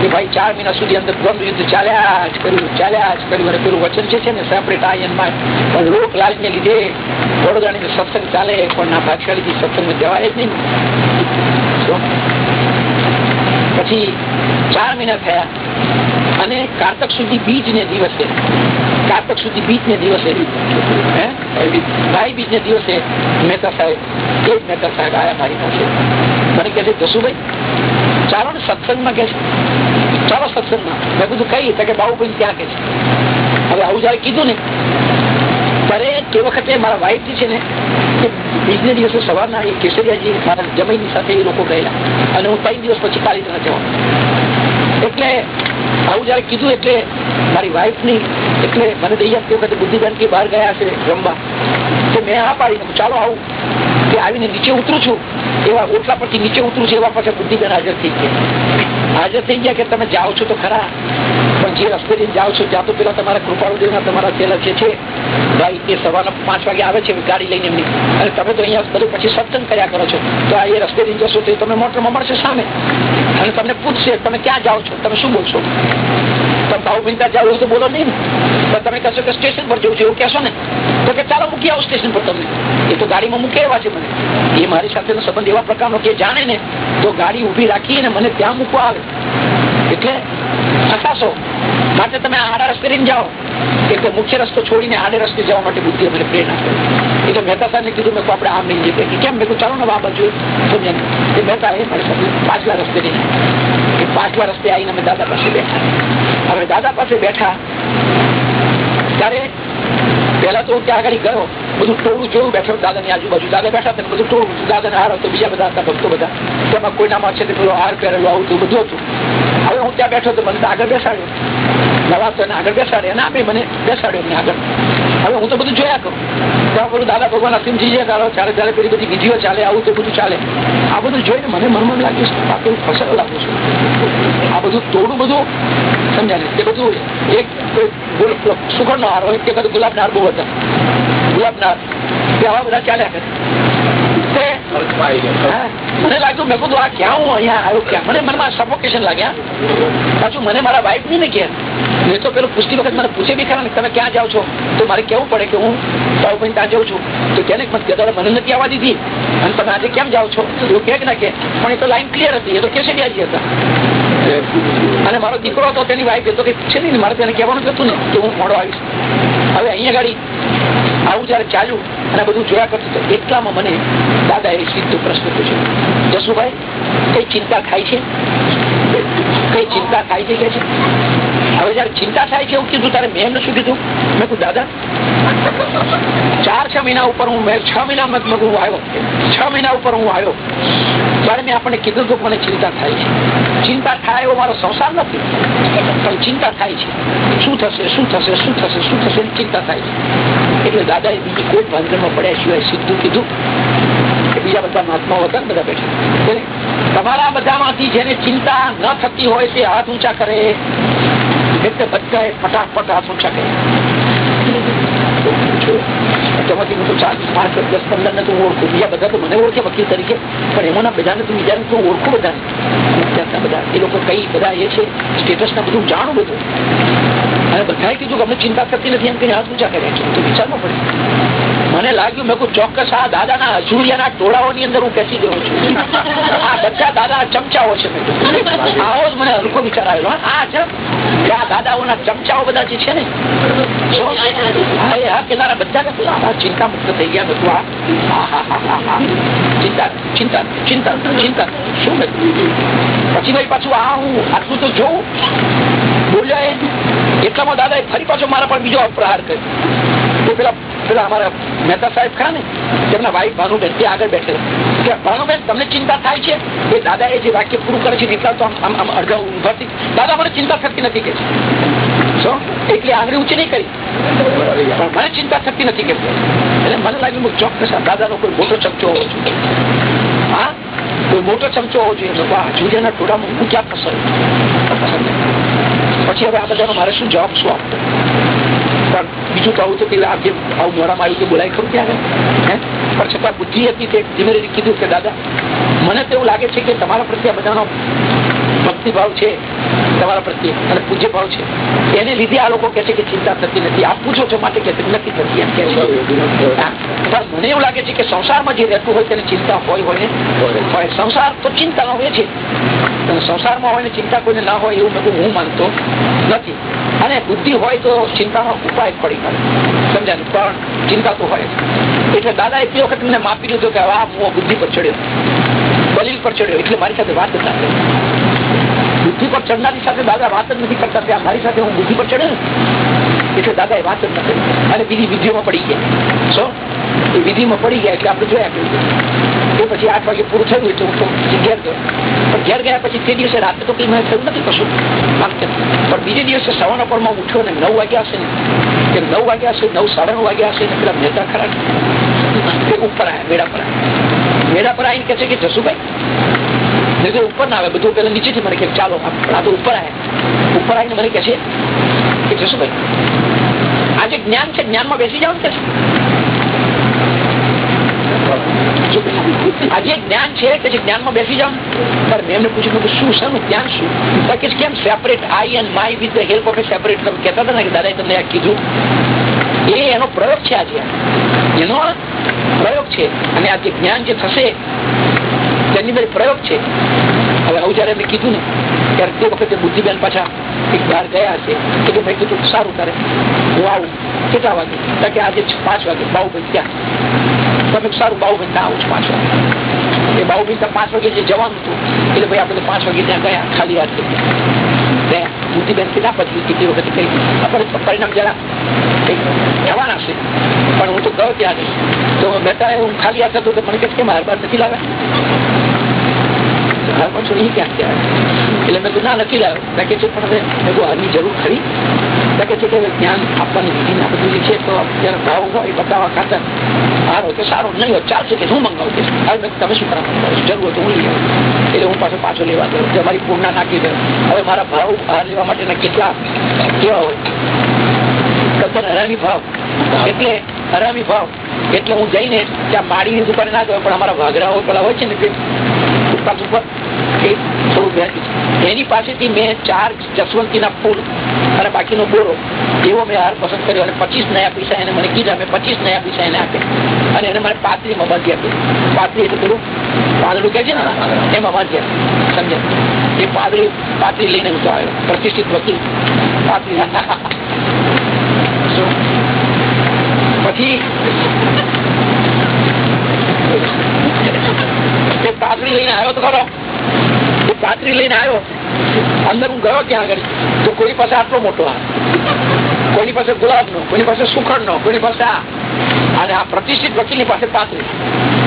કે ભાઈ ચાર મહિના સુધી અંદર દ્વંદ યુદ્ધ ચાલ્યા જ કર્યું, ચાલ્યા જ કર્યું પેલું વચન છે ને સેપરેટ આ એનમાં પણ લોક લાલ ને લીધે વડોદરાની સત્સંગ ચાલે, પણ ના ભાગશાળી સત્સંગમાં જવાય જ નહીં. પછી ચાર મહિના થયા અને કારતક સુધી બીજ ને દિવસે, કારતક સુધી બીજ ને દિવસે ભાઈ બીજ ને દિવસે મહેતા સાહેબ મહેતા સાહેબ આયા મારી પાસે. મને કહે છે, જસુભાઈ, ચાલો ને સત્સંગમાં કે છે. ચાલો સત્સંગમાં. મેં બધું કહી કે બાબુભાઈ ત્યાં કે છે. હવે આવું જયારે કીધું ને તે વખતે મારા વાઈફ છે ને બીજને દિવસે સવારના કેસરિયાજી મારા જમીનની સાથે એ લોકો ગયેલા. અને હું ત્રણ દિવસ પછી કાલી તરફ જવા એટલે આવું જયારે કીધું એટલે મારી વાઈફની એટલે મને દઈ તે વખતે બુદ્ધિદાન કે બહાર ગયા છે રમવા. તો મેં આ પાડી ચાલો આવું. કે આવીને નીચે ઉતરું છું, એવા ઓટલા પરથી નીચે ઉતરું છું, એવા પાછા બુદ્ધિબેન હાજર થઈ ગયા. હાજર થઈ ગયા કે તમે જાઓ છો તો ખરા, પણ જે રસ્તે જાઓ છો, ત્યાં તો પેલા તમારા કૃપાળુ દેવના તમારા પેલા જે છે, ભાઈ, એ સવારના પાંચ વાગે આવે છે, ગાડી લઈને એમની. અને તમે તો અહીંયા બધું પછી સત્સંગ કર્યા કરો છો. તો આ એ રસ્તે જશો તો તમે મોટરમાં મળશે સામે. અને તમને પૂછશે, તમે ક્યાં જાઓ છો? તમે શું બોલશો? તમે ભાવ ભીનતા જાવ એવું તો બોલો નહીં ને. તમે કહેશો કે સ્ટેશન પર જવું છે, એવું કહેશો ને? તો કે ચાલો મૂકી આવો સ્ટેશન પર તમને. એ તો ગાડીમાં મૂકી આવ્યા છે મને. એ મારી સાથેનો સંબંધ એવા પ્રકારનો કે જાણે ને તો ગાડી ઊભી રાખીને મને ત્યાં મૂકવા આવે. એટલે હસાશો માટે તમે આડા રસ્તે રહીને જાઓ. એટલે મુખ્ય રસ્તો છોડીને આડે રસ્તે જવા માટે બુદ્ધિ મને પ્રેરણા કરે એટલે મહેતા સાહેબ કીધું, મેં આપણે આમ નહીં જઈએ. કેમ? મેં ચાલો ને બાબા જોયું સમજ્યા એ મહેતા એ મારી સાથે પાછલા રસ્તે રહીને એ પાછલા રસ્તે આવીને અમે દાદા પાસે બેઠા. હવે દાદા પાસે બેઠા ત્યારે પેલા તો હું ત્યાં આગળ ગયો, બધું ટોળું જોયું, બેઠો દાદાની આજુબાજુ. દાદા બેઠા હતા બધું ટોળું. દાદાને હાર હતો બીજા બધા હતા, ભક્તો બધા. તેમાં કોઈનામાં છે પેલો હાર પહેરેલો આવું હતું બધું હતું. હવે હું ત્યાં બેઠો તો મને આગળ બેસાડ્યો. નવા તો આગળ બેસાડે અને આપી મને બેસાડ્યો એમને આગળ. હવે હું તો બધું જોયા કરું. ત્યાં બધું દાદા ભગવાન અસીમજી જે ચાલો ચાલે ચાલે પેલી બધી વિધિઓ ચાલે, આવું તો બધું ચાલે. આ બધું જોઈને મને મનમાં લાગ્યું છે. આ હું ફસલ લાગુ છું. આ બધું થોડું બધું સમજાય તે બધું એક સુગર નો હાર હોય કે બધું ગુલાબ ના હાર બહુ હતા. ગુલાબ ના હાર આવા બધા ચાલ્યા કરે. મને લાગ્યું મેં કીધું, આ ક્યાં હું અહીંયા આવ્યો? ક્યાં? મને મનમાં સફોકેશન લાગ્યા. પાછું મને મારા વાઇફની કે. મેં તો પેલું પૂછતી વખત મને પૂછે બી ખરા તમે ક્યાં જાઓ છો? તો મારે કેવું પડે કે હું બાબુભાઈ ત્યાં જાઉં છું. તો તેને મને નથી આવવા દીધી. અને તમે આજે કેમ જાઓ છો? એવું કે ના કે. પણ એ તો લાઈન ક્લિયર હતી. એ તો કેસરિયાજી હતા. અને મારો દીકરો હતો, તેની વાઈફ એ તો કઈ પૂછે નહીં મારે તેને કહેવાનું હતું ને કે હું મોડો આવીશ. હવે અહીંયા ગાડી. આવું જયારે ચાલ્યું અને બધું જોયા કરતું એટલામાં મને દાદા એ સીધો પ્રશ્ન પૂછ્યો. જસુભાઈ, કઈ ચિંતા થાય છે? કઈ ચિંતા થાય છે કે છે? હવે જયારે ચિંતા થાય છે, એવું કીધું તારે મેં એમને શું કીધું? મેં કહું દાદા ચાર છ મહિના ઉપર હું છ મહિના મેં હું આવ્યો. છ મહિના ઉપર હું આવ્યો. ત્યારે મેં આપણને કીધું કે મને ચિંતા થાય છે. ચિંતા થાય એવો મારો સંસાર નથી. પણ ચિંતા થાય છે. શું થશે શું થશે શું થશે શું થશે ચિંતા થાય છે. એટલે દાદાએ બીજી કોઈ ભાંગણમાં પડ્યા સિવાય સીધું કીધું બીજા બધા મહાત્માઓ હતા બધા બેઠા. તમારા બધામાંથી જેને ચિંતા ન થતી હોય તે હાથ ઊંચા કરે. એટલે બધાએ ફટાફટ હાથ ઊંચા કરે. તો ચાર પાંચ દસ પંદર ને તું ઓળખું. બીજા બધા તો મને ઓળખે વકીલ તરીકે. પણ એમાંના બધાને તું બીજા તું ઓળખું બધા બધા. એ લોકો કઈ બધા એ છે સ્ટેટસ ના બધું જાણું બધું. અને બધાએ કીધું કે ચિંતા થતી નથી, એમ કહીને હાથ કર્યા. છે વિચારવું પડે. મને લાગ્યું મેં ચોક્કસ આ દાદાના અજુરિયાના ટોળાઓની અંદર હું બેસી ગયો છું. આ બધા દાદા ચમચાઓ છે આવો જ મને હલકો વિચાર આવેલો. આ છે. આ દાદાઓના ચમચાઓ બધા છે ને પેલા બધા ચિંતા મુક્ત થઈ ગયા બધું આ ચિંતા ચિંતા ચિંતા ચિંતા. શું પછી ભાઈ પાછું આ હું આટલું તો જોઉં. બોલ્યા એટલામાં દાદા ફરી પાછો મારા પણ બીજો પ્રહાર કર્યો. તો પેલા પેલા અમારા મહેતા સાહેબ ખરા ને, તેમના વાઈફ ભાનુબેન તે આગળ બેઠે કે ભાનુબેન, તમને ચિંતા થાય છે? એ દાદા એ જે વાક્ય પૂરું કરે છે એટલા તો આમ આમ અડધા ઉભરતી દાદા, મને ચિંતા થતી નથી કે શું? એટલે આંગળી ઊંચી નહીં કરી. પણ મને ચિંતા થતી નથી કે એટલે મને લાગ્યું ચોક્કસ દાદાનો કોઈ મોટો ચમચો હોવો જોઈએ. હા? કોઈ મોટો ચમચો હોવો જોઈએ. જુલિયાના ટોળામાં હું ક્યાં ફસાયું પછી હવે આ બધાનો મારે શું જવાબ શું આપતો પણ બીજું કહું તો પેલા જે આવું મોડામાં આવ્યું બોલાય ખરું ત્યાં પણ છતાં બુદ્ધિ હતી તે ધીમે ધીમે કીધું કે, દાદા, મને તો એવું લાગે છે કે તમારા પ્રત્યે બધાનો ભક્તિભાવ છે તમારા પ્રત્યે અને પૂજ્ય ભાવ છે. એને લીધે આ લોકો કે છે કે ચિંતા થતી નથી. આ પૂછો છો માટે કે નથી થતી એમ કે મને એવું લાગે છે કે સંસારમાં જે રહેતું હોય તેને ચિંતા હોય હોય હોય. સંસાર તો ચિંતા હોય છે. સંસારમાં હોય ને ચિંતા કોઈને ના હોય એવું બધું હું માનતો નથી. અને બુદ્ધિ હોય તો ચિંતાનો ઉપાય પડી કરે સમજાય? પણ ચિંતા તો હોય એટલે દાદા એક વખત મને માપી દીધું કે આ હું બુદ્ધિ પર ચડ્યો. દલીલ પર ચડ્યો એટલે મારી સાથે વાત જ ના બુદ્ધિ પર ચડનારી સાથે દાદા વાત જ નથી કરતા ત્યાં મારી સાથે હું બુદ્ધિ પર ચડ્યો એટલે દાદા એ વાત જ નથી અને બીજી વિધિઓમાં પડી ગયા. શું એ વિધિમાં પડી ગયા એટલે આપણે જોયા કર્યું. એ પછી આઠ વાગે પૂરું થયું એટલે હું તો ઘેર ગયો. પણ ઘેર ગયા પછી તે દિવસે રાતે તો કઈ મને થયું નથી કશું. પણ બીજે દિવસે સવારના પરમાં ઉઠ્યો ને નવ વાગ્યા હશે ને. કે નવ વાગ્યા હશે, નવ સાડા નવ વાગ્યા હશે ને, પેલા મહેતા ખરા તે ઉપર આવ્યા મેળા પર મેળા પર આવીને કે છે કે જસુભાઈ ઉપર ના આવે બધું પેલા નીચેથી મને કે ચાલો આ તો ઉપર આવ્યા ઉપર આવીને મને કે છે કે જસુભાઈ આ જે જ્ઞાન છે જ્ઞાનમાં બેસી જાવ કે આજે જ્ઞાન છે કે જ્ઞાનમાં બેસી જાવ ત્યારે મેં એમને પૂછ્યું કે શું છે જ્ઞાન શું કે કેમ separate I and my with the help of a separate તમે કહેતા હતા ને કે દાદાએ તમને આ કીધું એ એનો પ્રયોગ છે આજે. એનો પ્રયોગ છે. અને આ જે જ્ઞાન જે થશે, તેની બધી પ્રયોગ છે. હવે આવું જયારે મેં કીધું ને, ત્યારે તે વખતે બુદ્ધિબેન પાછા એક બહાર ગયા હશે. કે ભાઈ કીધું સારું તારે. હું આવું. કેટલા વાગે? કારણ કે આજે પાંચ વાગે. બાહુભાઈ ત્યાં. તમે સારું બાહુભાઈ ત્યાં આવું છું પાંચ વાગે. એ બાહુભાઈ ત્યાં પાંચ વાગે જે જવાનું હતું, એટલે ભાઈ આપણે પાંચ વાગે ત્યાં ગયા, ખાલી હાથ. ત્યાં બુદ્ધિબેનથી ના કેટલી વખત કઈ પરિણામ જરા જવાના છે પણ હું તો ગયો ત્યાં નહીં તો બેટા હું ખાલી આ થતો મને કે કેમ હાર બાર નથી લાવ્યા એટલે મેં તું ના નથી લાવ્યો કે છે પણ મેં હારની જરૂર ખરી કે છે કે જ્ઞાન આપવાની વિધિ ના બધું છે તો અત્યારે ભાવ હોય બતાવવા ખાતર સારો કે સારો નહીં હોય. ચાલશે કે હું મંગાવું હવે તમે શું કરવા જરૂર હોય તો હું લઈ એટલે હું પાછો પાછો લેવા દઉં જે મારી પૂર્ણા નાખી દઉં હવે મારા ભાવ બહાર લેવા માટેના કેટલા કેવા હોય? કદર હરામી ભાવ. એટલે હરામી ભાવ. એટલે હું જઈને ત્યાં માડીની દુકાને ના ગયો પણ અમારા વાઘરાઓ પેલા હોય છે ને ઉપર થોડું એની પાસેથી મેં ચાર જસવંતીના ફૂલ અને બાકીનો બોરો એવો મેં હાર પસંદ કર્યો અને પચીસ નયા પૈસા એને મને કીધા. મેં પચીસ નયા પૈસા એને આપ્યા. અને એને મને પાતળીમાં બાંધી આપી પાતળી એટલે પેલું પાંદડું કે છે ને, એમાં બાંધી આપ્યું. સમજે એ પાતળી પાતળી લઈને હું આવ્યો. પ્રતિષ્ઠિત વકીલ. પાતળી પછી પાતળી લઈને આવ્યો તો ખરો. એ પાતળી લઈને આવ્યો. અંદર હું ગયો ત્યાં આગળ? તો કોઈ પાસે આટલો મોટો આ કોઈની પાસે ગુલાબ નો કોઈની પાસે સુખડ નો કોઈની પાસે આ? અને આ પ્રતિષ્ઠિત વકીલની પાસે પાતરી.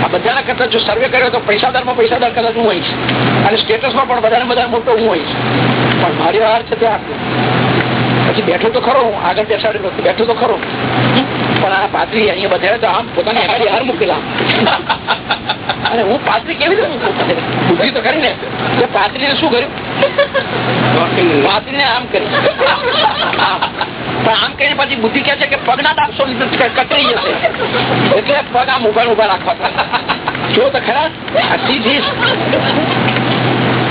આ બધાના કરતા જો સર્વે કર્યો તો પૈસાદારમાં પૈસાદાર કદાચ હું હોઈશ. અને સ્ટેટસમાં પણ બધાને બધા મોટો હું હોઈશ. પણ મારી વાર છે ત્યાં પછી બેઠો તો ખરો હું, આગળ બેસાડેલો, બેઠો તો ખરો. પણ આ પાત્રી અહીંયા બધા તો આમ પોતાની આગળ હાર મૂકેલા. અને હું પાત્રી કેવી રીતે બુદ્ધિ તો કરી ને. પાત્રી શું કર્યું? પાતળી આમ કરી. પણ આમ કરીને પછી બુદ્ધિ કે છે કે પગ ના દાખશો કતરી જશે. એટલે પગ આમ ઊભા ઊભા રાખવા. જો તો ખરા. સીધી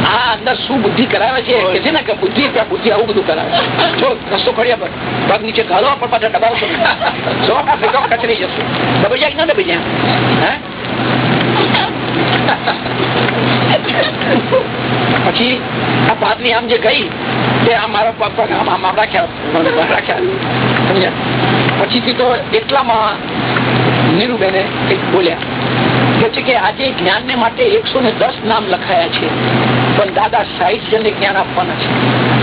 આ અંદર શું બુદ્ધિ કરાવે છે? કે છે ને કે બુદ્ધિ બુદ્ધિ આવું બધું કરાવે જો રસ્તો ખડ્યા પર પગ નીચે ઘાલો પણ પાછા દબાવશો જો કચરી જશે. દબાઈ જાય કે ના દબાઈ જાય? પછી આ પાતળી આમ જે ગઈ તે આ મારો પગ આમ આમ રાખ્યા. રાખ્યા. સમજ્યા? પછીથી તો એટલામાં નીરુબેને કંઈક બોલ્યા. કે છે કે આજે જ્ઞાન ને માટે એકસો ને નામ લખાયા છે. પણ દાદા સાહિત્ય જણને જ્ઞાન આપવાના છે.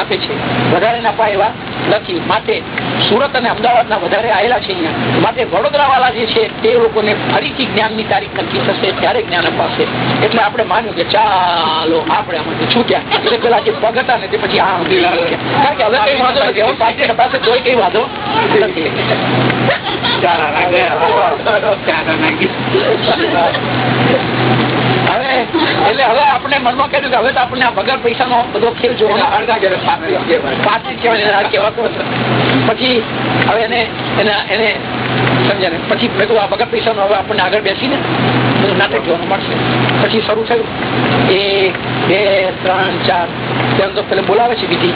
આપે છે. વધારે નાપા એવા નથી. માટે સુરત અને અમદાવાદ ના વધારે આવેલા છે અહીંયા. માટે વડોદરા વાળા જે છે, તે લોકોને ફરીથી જ્ઞાનની તારીખ નક્કી થશે ત્યારે જ્ઞાન અપાશે. એટલે આપણે માન્યું કે ચાલો, આપણે છૂટ્યા એટલે પેલા જે પગ હતા ને તે પછી આ કારણ કે હવે કઈ વાંધો નથી. હવે પાછી પાસે કોઈ કઈ વાંધો નથી. હવે એટલે હવે આપણે મનમાં કહ્યું કે હવે તો આપણને વગર પૈસા નો બધો ખેલ જોવાનો પછી હવે એને એના એને સમજ્યા ને પછી મેં કહ્યું આ વગર પૈસા નો હવે આપણને આગળ બેસીને બધું નાટક જોવાનું મળશે. પછી શરૂ થયું. એક બે ત્રણ ચાર. તેમ તો પેલે બોલાવે છે બીજી.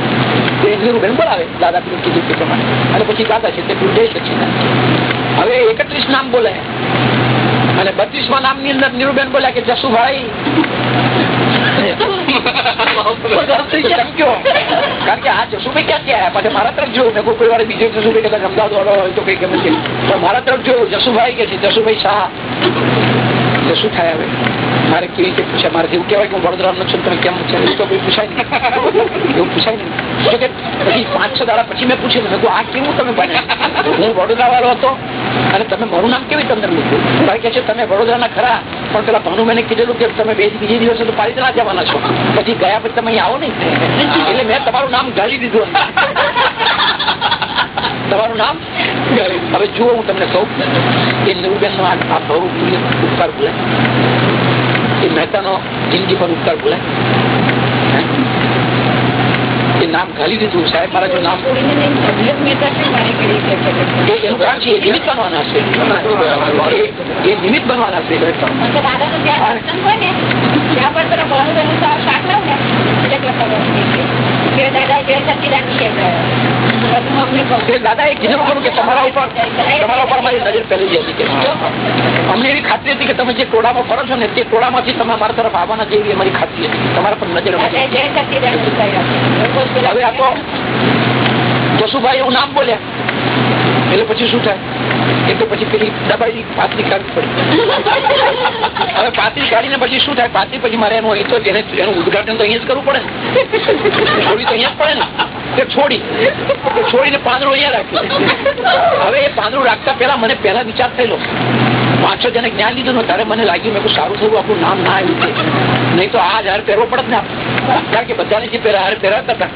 બેન બોલાવે. દાદા પેલું કીધું તે પ્રમાણે. અને પછી દાદા છે તે પેલું જઈ શકશે હવે એકત્રીસ નામ બોલે. અને બત્રીસમાં નામની અંદર નીરુબેન બોલ્યા કે, જસુભાઈ. આ જસુભાઈ ક્યાં ગયા પછી મારા તરફ જોયું. મેં કોઈ વાર કદાચ મારા તરફ જોયું. જસુભાઈ કે છે? જસુભાઈ શાહ. શું થાય હવે? મારે કેવી રીતે પૂછાય? મારે એવું કહેવાય કે હું વડોદરા નો છું તમે કેમ છે એવું તો કોઈ પૂછાય નહીં. એવું પૂછાય નહીં. જો કે પછી પાંચ છ દાડા પછી મેં પૂછ્યું. મેં આ કેવું તમે બન્યા હું વડોદરા વાળો હતો અને તમે મારું નામ કેવી તમને મૂક્યું? ભાઈ કે છે, તમે વડોદરાના ખરા, પણ પેલા ભાનુ મેને કીધેલું કે તમે બે બીજે દિવસે તો ના જવાના છો. પછી ગયા પછી તમે આવો નહીં. એટલે મેં તમારું નામ ગાળી દીધું તમારું નામ? હવે જુઓ હું તમને કહું. એ નિરુબેન નો આ બહુ ઉપકાર બોલે એ મહેતા નો જિંદગી પર ઉપકાર એ નામ ખાલી દીધું સાહેબ, મારા નામ છે નિમિત્ત બનવાના છે. દાદા એ કીધું ખરું કે તમારા ઉપર તમારા ઉપર મારી નજર પહેલી હતી અમને એવી ખાતરી હતી કે તમે જે ટોળામાં ફરો છો ને, તે ટોળામાંથી તમે મારા તરફ આવવાના જેવી અમારી ખાતરી હતી. તમારા પર નજર હવે આ તો જસુભાઈ એવું નામ બોલ્યા એટલે પછી શું થાય? એ તો પછી પેલી દબાઈ પાતળી કાઢવી પડે. હવે પાતળી કાઢીને પછી શું થાય? પાતળી પછી મારે એનું તો તેને એનું ઉદઘાટન તો અહીંયા જ કરવું પડે ને. છોડી તો અહીંયા જ પડે ને. તે છોડી. છોડીને પાંદડું અહીંયા રાખ્યું હવે એ પાંદડું રાખતા પેલા મને પહેલા વિચાર થયેલો. પાંચ છ જણે જ્ઞાન લીધું ત્યારે મને લાગ્યું મેં સારું થયું, આપણું નામ ના આવ્યું છે. નહીં તો આ હાર પહેરવો પડત ને કારણ કે બધાને જે પેલા હાર પહેરાતા હતા.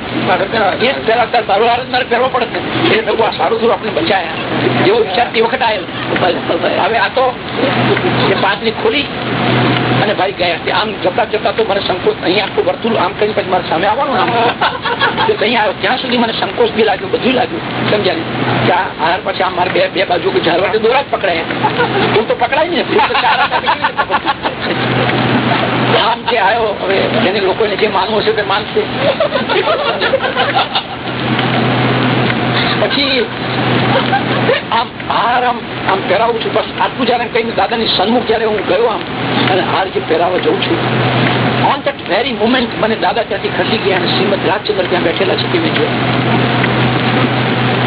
એ જ પહેરાતા સારું હાર મારે પહેરવો પડત ને. એટલે આ સારું થયું, આપણે બચાયા. જેવો વિચાર તે વખત આવ્યો હવે આ તો પાંચ પાંચની ખોલી. અને ભાઈ ગયા આમ જતા જતા તો મને સંકોચ અહીંયા આખું વર્તુળ આમ કરીને પછી મારે સામે આવવાનું અહીંયા ત્યાં સુધી મને સંકોચ બી લાગ્યું બધું લાગ્યું. સમજાય? કે આ હાર પછી આમ મારે બે બે બાજુ ઝારવા દોરા જ પકડાયા હું તો પકડાય ને આમ જે આવ્યો, હવે એને લોકોને જે માનવું છે તે માનશે.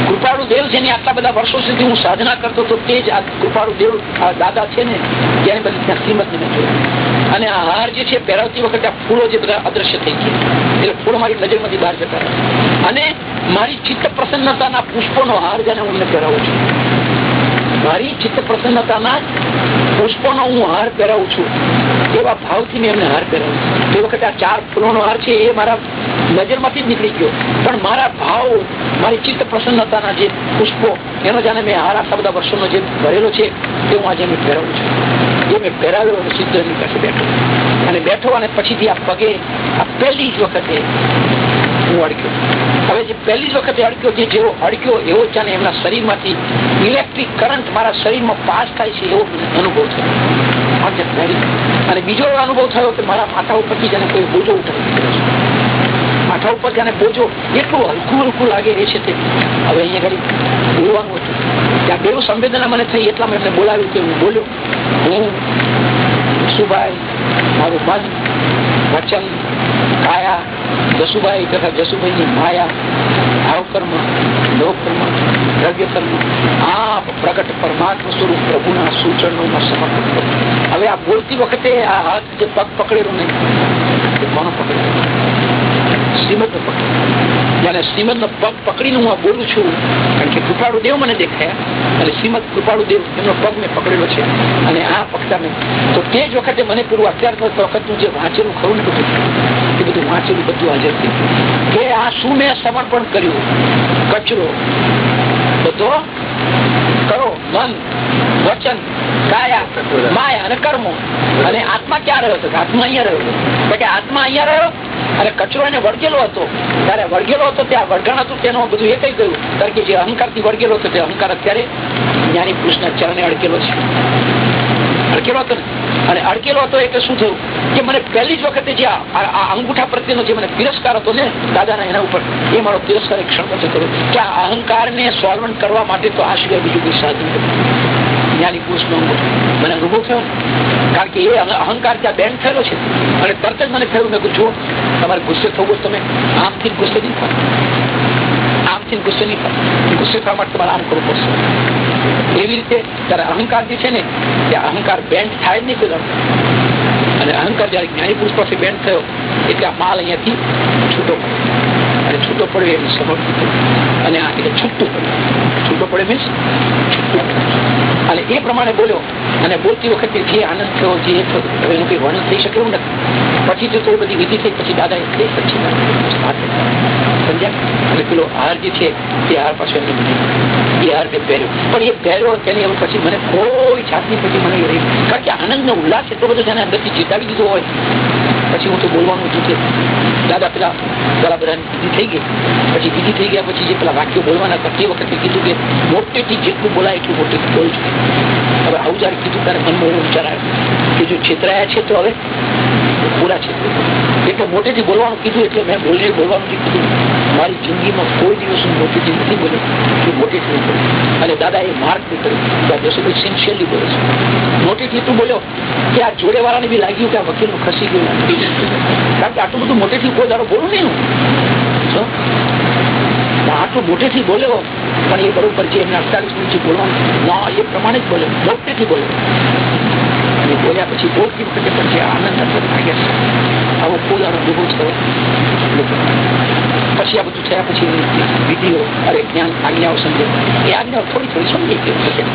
કૃપાળુ દેવ જેની આટલા બધા વર્ષો સુધી હું સાધના કરતો હતો, તે જ આ કૃપાળુ દેવ દાદા છે ને ત્યારે બધી ત્યાં શ્રીમદ ને જોયા અને આ હાર જે છે, પહેરાવતી વખતે આ ફૂલો જે બધા અદ્રશ્ય થઈ ગયા. એટલે ફૂલો મારી નજરમાંથી બહાર જતા અને મારી ચિત્ત પ્રસન્નતાના પુષ્પોનો હાર જેને હું પહેરાવું છું. મારી ચિત્ત પ્રસન્નતાના પુષ્પોનો હું હાર પહેરાવું છું. એવા ભાવથી મેં એમને હાર પહેરાવું તે વખતે આ ચાર ફૂલોનો હાર છે એ મારા નજરમાંથી જ નીકળી ગયો. પણ મારા ભાવ, મારી ચિત્ત પ્રસન્નતાના જે પુષ્પો, એનો જાણે મેં હાર આટલા બધા વર્ષોનો જે ભરેલો છે, તે હું આજે મેં પહેરાવું છું. એ મેં પહેરાવ્યો અને સિદ્ધ એની પાસે બેઠો. અને બેઠો અને પછીથી આ પગે, આ પહેલી જ વખતે હું અડક્યો હવે જે પહેલી વખતે અડક્યો જે જેવો અડક્યો એવો જાણે એમના શરીરમાંથી ઇલેક્ટ્રિક કરંટ મારા શરીરમાં પાસ થાય છે એવો અનુભવ થયો. અને બીજો એવો અનુભવ થયો કે મારા માથા ઉપરથી જાણે કોઈ બોજો ઉઠાવી માથા ઉપર જાણે બોજો એટલું હલકું હલકું લાગે એ છે તે. હવે અહીંયા ઘડી બોલવાનું હતું. ત્યાં બેવું સંવેદના મને થઈ એટલામાં એમને બોલાવ્યું કે હું બોલ્યો. હું, સુભાઈ, મારું મન વચન, કાયા જસુભાઈ તથા જસુભાઈની માયા ભાવકર્મ લોકકર્મ દ્રવ્યકર્મ આ પ્રગટ પરમાત્મા સ્વરૂપ પ્રભુના સૂચનોમાં સમર્પણ હવે આ બોલતી વખતે આ હાથ જે પગ પકડેલો નહીં કોણ પકડેલો શ્રીમદ નો પકડ જયારે શ્રીમદ નો પગ બોલું છું, કારણ કે કૃપાળુ દેવ મને દેખાયા, અને શ્રીમદ કૃપાળુ દેવ એમનો પગ મેં પકડેલો છે, અને આ પકતા મેં તો તે જ વખતે મને પૂરું અત્યાર વખતનું જે વાંચેલું ખરું ને એ બધું વાંચેલું બધું હાજર થયું કે આ શું મેં સમર્પણ કર્યું? કચરો. બધો કરો. મન વચન કાયા માયા અને કર્મો. અને આત્મા ક્યાં રહ્યો હતો આત્મા અહીંયા રહ્યો કે આત્મા અહીંયા રહ્યો અને કચરો એને વળગેલો હતો. ત્યારે વળગેલો હતો ત્યાં વળગણ હતું તેનું બધું એ કઈ ગયું. કારણ કે જે અહંકારથી વળગેલો હતો તે અહંકાર અત્યારે જ્ઞાની પુરુષના ચરણે અડકેલો છે. અડકેલો હતો ને? અને અડકેલો હતો એટલે શું થયું? કે મને પહેલી જ વખતે જે આ અંગૂઠા પ્રત્યેનો જે મને તિરસ્કાર હતો ને, દાદાના એના ઉપર, એ મારો તિરસ્કાર એક ક્ષણ પછી કર્યો કે આ અહંકાર ને સોલ્વન્ટ કરવા માટે તો આ સિવાય બીજું કોઈ સાધન જ્ઞાની પુરુષ નો મને અનુભવ થયો કારણ કે એ અહંકાર ત્યાં બેન થયેલો છે. અને તરત જ મને થયું, મેં જુઓ, તમારે ગુસ્સે થવું તમે આમથી ગુસ્સે નહીં થાય આમથી ગુસ્સે નહીં થાય ગુસ્સે થવા માટે તમારે આમ કરવું પડશે. એવી રીતે ત્યારે અહંકાર જે છે ને તે અહંકાર બેન્ડ થાય નહીં પેલો અને અહંકાર જયારે જ્ઞાની પુરુષ પાસે બેન્ડ થયો એટલે આ માલ અહીંયાથી છૂટો પડ્યો અને છૂટો પડ્યો એમ સમજ. અને આ એટલે છૂટું પડ્યું છૂટો પડે મીન્સ અને એ પ્રમાણે બોલ્યો. અને બોલતી વખતે જે આનંદ થયો, જે એનું કઈ વર્ણન થઈ શકે એવું નથી. પછી જો થોડી બધી વિધિ થઈ, પછી દાદા એ પછી સમજ્યા? અને પેલો હાર જે છે તે હાર પાછો એ હાર તે પહેર્યો. પણ એ પહેર્યો તેની પછી મને કોઈ જાતની પછી મને રહી. કારણ કે આનંદ નો ઉલ્લાસ એટલો બધો તેને અંદરથી જીતાવી દીધો હોય. પછી હું તો બોલવાનું હતું કે, દાદા, પેલા પેલા બધા વિધિ થઈ ગઈ. પછી વિધિ થઈ ગયા પછી જે પેલા વાક્યો બોલવાના હતા તે વખતે કીધું કે, મોટેથી જેટલું બોલાય એટલું મોટેથી બોલજો. હવે આવું જયારે કીધું ત્યારે મનમાં એવો વિચાર આવ્યો કે જો છેતરાયા છે તો હવે પૂરા છે. એટલે મોટેથી બોલવાનું કીધું એટલે મેં બોલીને બોલવાનું કીધું. મારી જિંદગીમાં કોઈ દિવસ હું મોટેથી નથી બોલ્યો કે મોટેથી બોલ્યો અને દાદા એ માર્ક બી કર્યું. કે જસુભાઈ સિન્સિયરલી બોલે છે. મોટેથી તું બોલ્યો કે આ જોડે બી લાગ્યું કે આ વકીલ ખસી ગયું. કારણ કે આટલું બધું મોટેથી કોઈ દાડો બોલું નહીં હું. આટલું મોટેથી બોલ્યો, પણ એ બરોબર છે એમને અડતાલીસ મિનિટ બોલવાનું, ના, એ પ્રમાણે જ બોલ્યો. મોટેથી બોલ્યો. અને બોલ્યા પછી બોલતી વખતે પણ જે આનંદ છે આવો કોઈ અનુભવ થયો? પછી આ બધું થયા પછી વિધિઓ અરે જ્ઞાન આજ્ઞાઓ સમજે. એ આજ્ઞાઓ થોડી થોડી સમજી ગઈ પછી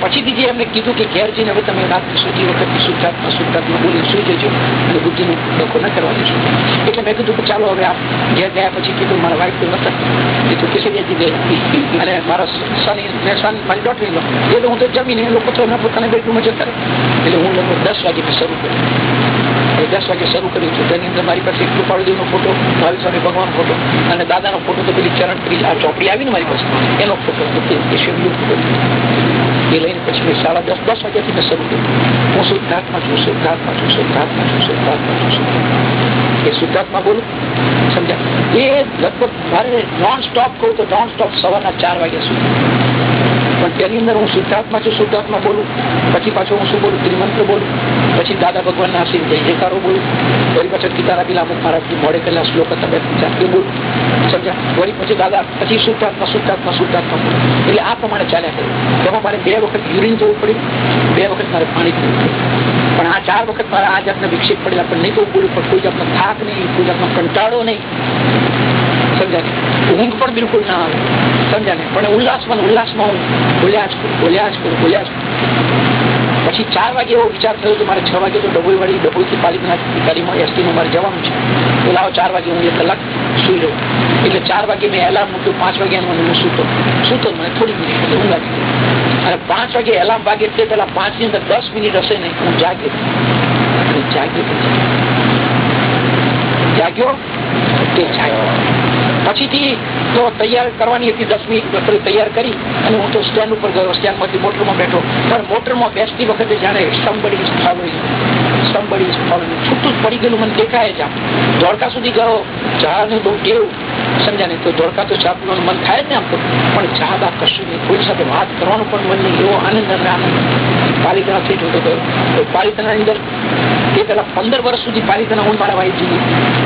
પછીથી જે એમને કીધું કે ઘેર જઈને હવે તમે રાત સુધી વખત શુદ્ધાત્મા શુદ્ધાત્મા બોલી સુઈ જજો અને બુદ્ધિનો ડખો ન કરવા દેશો એટલે મેં કીધું કે ચાલો હવે આ ઘેર ગયા પછી કીધું મારા વાઈફ કોઈ નતા એ તો કેસરિયાજી ગયા? અને મારા સની સન મારી ડોટર લો એટલે હું તો જમીને લોકો તો એમના પોતાના બેડરૂમમાં જતા એટલે હું લગભગ દસ વાગે શરૂ કર્યું. દસ વાગે શરૂ કર્યું છું. તેની અંદર મારી પાસે કૃપાળુદેવનો ફોટો ભાવી સ્વામી ભગવાન ફોટો અને દાદાનો ફોટો તો પેલી ચરણ પેલી આ ચોપડી આવીને મારી પાસે. એનો ફોટો એ શિવલિંગ ફોટો એ લઈને પછી મેં સાડા દસ દસ વાગ્યાથી મેં શરૂ કર્યું. હું શુદ્ધાર્થમાં છું શુદ્ધાર્થમાં છું શુદ્ધાર્થમાં છું શુદ્ધાર્થમાં છું, શુદ્ધાત્મા એ શુદ્ધાર્થમાં બોલું? સમજ્યા? એ લગભગ મારે નોન સ્ટોપ કહું તો નોન સ્ટોપ સવારના ચાર વાગ્યા સુધી. તેની અંદર હું શુદ્ધાત્મા છું શુદ્ધાત્મા બોલું? પછી પાછો હું શું બોલું? ત્રિમંત્ર બોલું. પછી દાદા ભગવાન ના જય જયકારો બોલું. વળી પાછળ કિતારા અમુક મહારાજની મોડે પહેલા શ્લોક તમે એ બોલું. સમજ્યા? વળી પછી દાદા, પછી શુદ્ધાત્મા શુદ્ધાત્મા શુદ્ધાત્મા એટલે આ પ્રમાણે ચાલ્યા કરે. તેમાં મારે બે વખત યુરિન જવું પડ્યું, બે વખત મારે પાણી પીવું પણ આ ચાર વખત મારે આ જાતના વિક્ષેપ પડેલા પણ નહીં તો બોલું, પણ કોઈ જાતનો થાક નહીં, કોઈ જાતનો કંટાળો નહીં. સમજાને ઊંઘ પણ બિલકુલ ના આવે. સમજાને? પણ ઉલ્લાસમાં ઉલ્લાસમાં હું બોલ્યા જ કરું, બોલ્યા જ કરું, બોલ્યા જ પછી ચાર વાગે એવો વિચાર થયો કે મારે છ વાગે તો ડબોઈ વાળી ડબોઈથી પાલિકના ગાડીમાં એસટીમાં મારે જવાનું છે. તો ચાર વાગે હું એક કલાક સુઈ લઉં. એટલે ચાર વાગે મેં એલાર્મ મૂક્યું, પાંચ વાગે મને હું સૂતો સૂતો મને થોડી મિનિટ એટલે ઊંઘ આવી અને પાંચ વાગે એલાર્મ વાગે તે પેલા પાંચની અંદર દસ મિનિટ હશે ને, હું જાગ્યો. જાગ્યો. જાગ્યો. તે જાગ્યો. પછીથી તો તૈયાર કરવાની હતી દસ મિનિટ તૈયાર કરી અને હું તો સ્ટેન્ડ ઉપર ગયો. સ્ટેન્ડમાંથી મોટરમાં બેઠો. પણ મોટરમાં બેસતી વખતે જાણે સમબડી ફોલોઈંગ સમબડી ફોલોઈંગ છૂટું પડી ગયેલું મને દેખાય છે દ્વારકા સુધી ગયો. જહાજ બહુ ટેવ સમજ્યા તો ધોળકા તો ચા પીવાનું મન થાય ને આમ તો. પણ ચા બા કશું નહીં. કોઈ સાથે વાત કરવાનું પણ મન નહીં. એવો આનંદ અને થઈ જતો હતો. પાલિતાનાની અંદર એ પેલા પંદર વર્ષ સુધી પાલિતાના હું મારા ભાઈ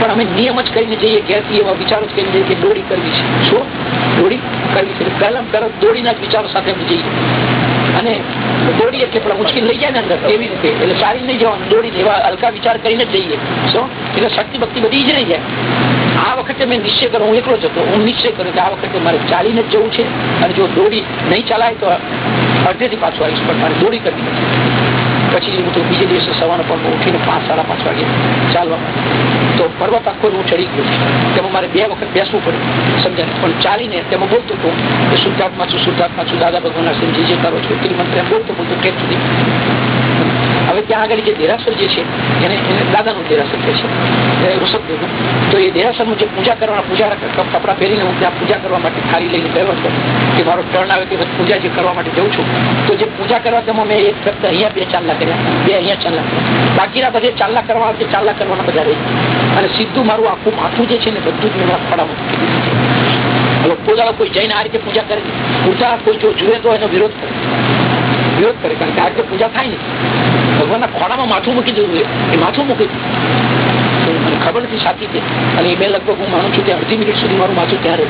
પણ અમે નિયમ જ કરીને જઈએ ઘેરથી એવા વિચારો જ કરીને જઈએ કે દોડી કરવી છે. શું? દોડી કરવી છે. પહેલા તરત દોડીના વિચારો સાથે અમે જઈએ. અને દોડી એટલે પેલા મુશ્કેલ લઈ જાય ને અંદર. એવી રીતે? એટલે સારી નહીં જવાનું. દોડી એવા હલકા વિચાર કરીને જ જઈએ. શું? એટલે શક્તિ ભક્તિ બધી જ રહી જાય. આ વખતે મેં નિશ્ચય કર્યો, હું એકલો જ હતો. હું નિશ્ચય કર્યો કે આ વખતે મારે ચાલીને જ જવું છે અને જો દોડી નહીં ચલાય તો અડધેથી પાછું આવીશ, પણ મારે દોડી કરવી પછી હું તો બીજે દિવસે સવારના પણ ઉઠીને પાંચ, સાડા પાંચ વાગે ચાલવા તો પર્વત આખો હું ચડી ગયો તેમાં મારે બે વખત બેસવું પડ્યું, સમજાય પણ ચાલીને તેમાં બોલતો હતો કે શુદ્ધાત્મા છું શુદ્ધાત્મા છું. દાદા ભગવાનના સિંહ જે કરો છો ત્રિમંત્ર એમ બોલતો બોલતો ટેપ સુધી ત્યાં આગળ જે દેરાસર જે છે, એને દાદાનું દેરાસર કે છે. ઋષભદેવનું તો એ દેરાસરમાં જે પૂજા કરવાના પૂજા કપડા પહેરીને હું ત્યાં પૂજા કરવા માટે થાળી લઈને ગયો હતો કે મારો ટર્ન આવે કે પૂજા જે કરવા માટે જઉં છું. તો જે પૂજા કરવા તેમાં મેં એક ફક્ત અહીંયા બે ચાલના કર્યા. બે અહીંયા ચાલના કર્યા. બાકીના બધે ચાલના કરવા આવે ચાલના કરવાના બધા રહી. અને સીધું મારું આખું માથું જે છે ને બધું જ મેં ખડામાં મૂકી દીધું કોઈ જઈને આ રીતે પૂજા કરે પૂજા કોઈ જો જુએ તો એનો વિરોધ કરે વિરોધ કરે, કારણ કે આજે પૂજા થાય ને ભગવાનના ખોડામાં માથું મૂકી દેવું એ માથું મૂકી દીધું ખબર નથી સાચી છે અને એ મેં લગભગ હું માનું છું કે અડધી મિનિટ સુધી મારું માથું ત્યાં રહે.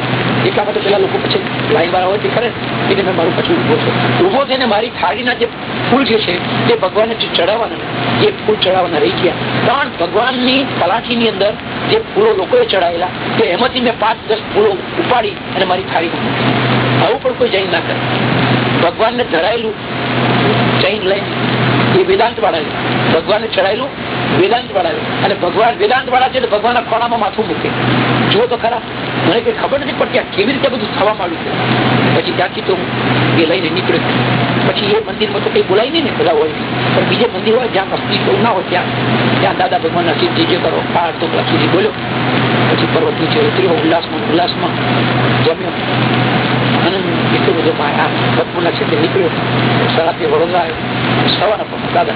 એટલા માટે પેલા લોકો પછી લાઈન વાળા હોય તે કરે, એટલે મેં મારું પછી ઊભો છું. ઊભો થઈને મારી થાળીના જે ફૂલ જે છે, તે ભગવાનને જે ચડાવવાના એ ફૂલ ચડાવવાના રહી ગયા. પણ ભગવાનની પલાઠીની અંદર જે ફૂલો લોકોએ ચડાવેલા તો એમાંથી મેં પાંચ દસ ફૂલો ઉપાડી અને મારી થાળીમાં આવું પણ કોઈ જૈન ના કરે. ભગવાનને ધરાયેલું જૈન લઈ એ વેદાંત વાળા ભગવાનને ચડાયેલું વેદાંત વાળા અને ભગવાન વેદાંત વાળા છે ભગવાનના ખોળામાં માથું મૂકે. જો તો ખરા. મને કઈ ખબર નથી પડતી કેવી રીતે બધું થવા માંડ્યું છે. પછી ત્યાંથી તો એ લઈને નીકળ્યો પછી એ મંદિરમાં તો કઈ બોલાય નહીં ને બધા હોય. પણ બીજે મંદિર હોય જ્યાં મસ્તી ના હોય ત્યાં. ત્યાં દાદા ભગવાનના સિદ્ધિ જે કરો પાંચ તો સુધી બોલ્યો. પછી પર્વત નીચે ઉતર્યો, ઉલ્લાસમાં ઉલ્લાસમાં જમ્યો. આનંદ એટલો બધો ભક્તપુરના ક્ષેત્રે નીકળ્યો. સરાતે વડોદરા આવ્યો. સવારના પણ દાદા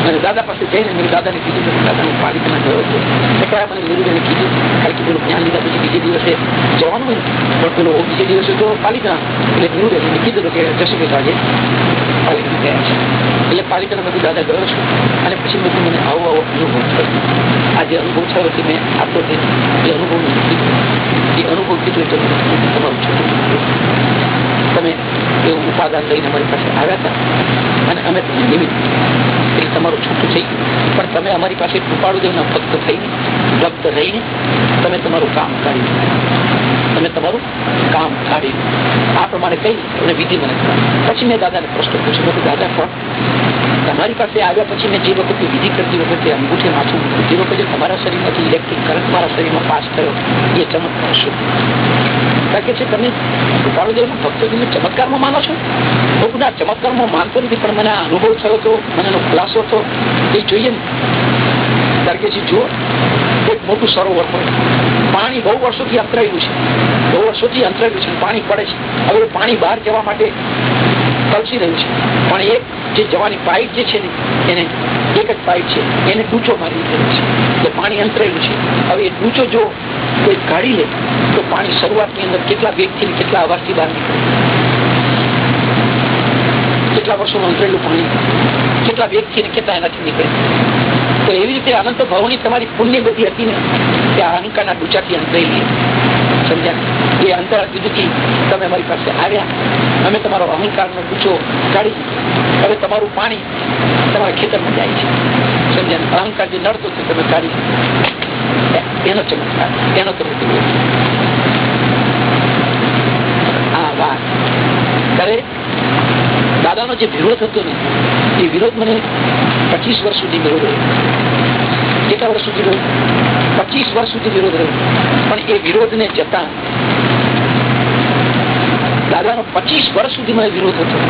અને દાદા પાસે જઈને મેં દાદાને કીધું કે દાદા હું ગયો હતો એ કયા મને નીરુબેને કીધું કારણ કે પેલું જ્ઞાન લીધા પછી બીજે દિવસે જવાનું હોય પણ પેલો બીજે દિવસે તો પાલિકા એટલે નીરુબેન કીધું કે જશે કે આજે પાલિકા ગયા છે એટલે પાલિકાના બધું દાદા ગયો છું અને પછી બધું મને આવો આવો અનુભવ થયો આ જે અનુભવ થયો તે મેં આપતો તે અનુભવ કીધું એ અનુભવ કીધું એટલે તમારું છૂટું તમે એવું ઉપાદાન લઈને અમારી પાસે આવ્યા હતા? અને અમે એટલે તમારું છૂટું થઈ ગયું. પણ તમે અમારી પાસે કૃપાળુદેવના ભક્ત થઈને, ભક્ત રહીને તમે તમારું કામ કાઢ્યું તમે તમારું કામ કાઢી આ પ્રમાણે કહી અને વિધિ મને પછી મેં દાદાને પ્રશ્ન પૂછ્યો. કે દાદા, પણ તમારી પાસે આવ્યા પછી મેં જે વખતે વિધિ કરતી વખતે અંગૂઠે માથું જે વખતે તમારા શરીરમાંથી ઇલેક્ટ્રિક કરંટ મારા શરીરમાં પાસ થયો, એ ચમત્કાર શું? કારણ કે છે, તમે કૃપાળુદેવના ભક્તો તમે ચમત્કારમાં માનો છો? હું ના ચમત્કારમાં માનતો નથી, પણ મને અનુભવ થયો હતો મને એનો ખુલાસો હતો એ જોઈએ છે, જુઓ, એક મોટું સરોવર પડે પાણી બહુ વર્ષોથી અંતરાયું છે. બહુ વર્ષોથી અંતરાયું છે પાણી પડે છે. હવે પાણી બહાર જવા માટે કલસી રહ્યું છે. પણ એક જે જવાની પાઇપ જે છે ને, એને એક જ પાઇપ છે. એને ટૂંચો મારી દીધેલો છે. એટલે પાણી અંતરાયું છે. હવે એ ટૂંચો જો કોઈ કાઢી લે, તો પાણી શરૂઆતની અંદર કેટલા વેગથી કેટલા અવાજથી બહાર નીકળે? કેટલા વર્ષોનું અંતરેલું પાણી? કેટલા વેગથી ને કેટલા એનાથી નીકળે? તો એવી રીતે અનંત ભાવની તમારી પુણ્ય ગતિ હતી ને, કે અહંકારના ડૂચાથી અંતરેલી સમજ્યા એ અંતર કીધું તમે અમારી પાસે આવ્યા. અમે તમારો અહંકારનો ડૂચો કાઢી હવે તમારું પાણી તમારા ખેતરમાં જાય છે. સમજ્યા અહંકાર જે નડતો છે તમે કાઢી એનો ચમત્કાર, એનો તમે આ વાત ત્યારે દાદાનો જે વિરોધ હતો ને, એ વિરોધ મને પચીસ વર્ષ સુધી વિરોધ રહ્યો. કેટલા વર્ષ સુધી રહ્યો? પચીસ વર્ષ સુધી વિરોધ રહ્યો. પણ એ વિરોધને જતા દાદાનો પચીસ વર્ષ સુધી મને વિરોધ હતો.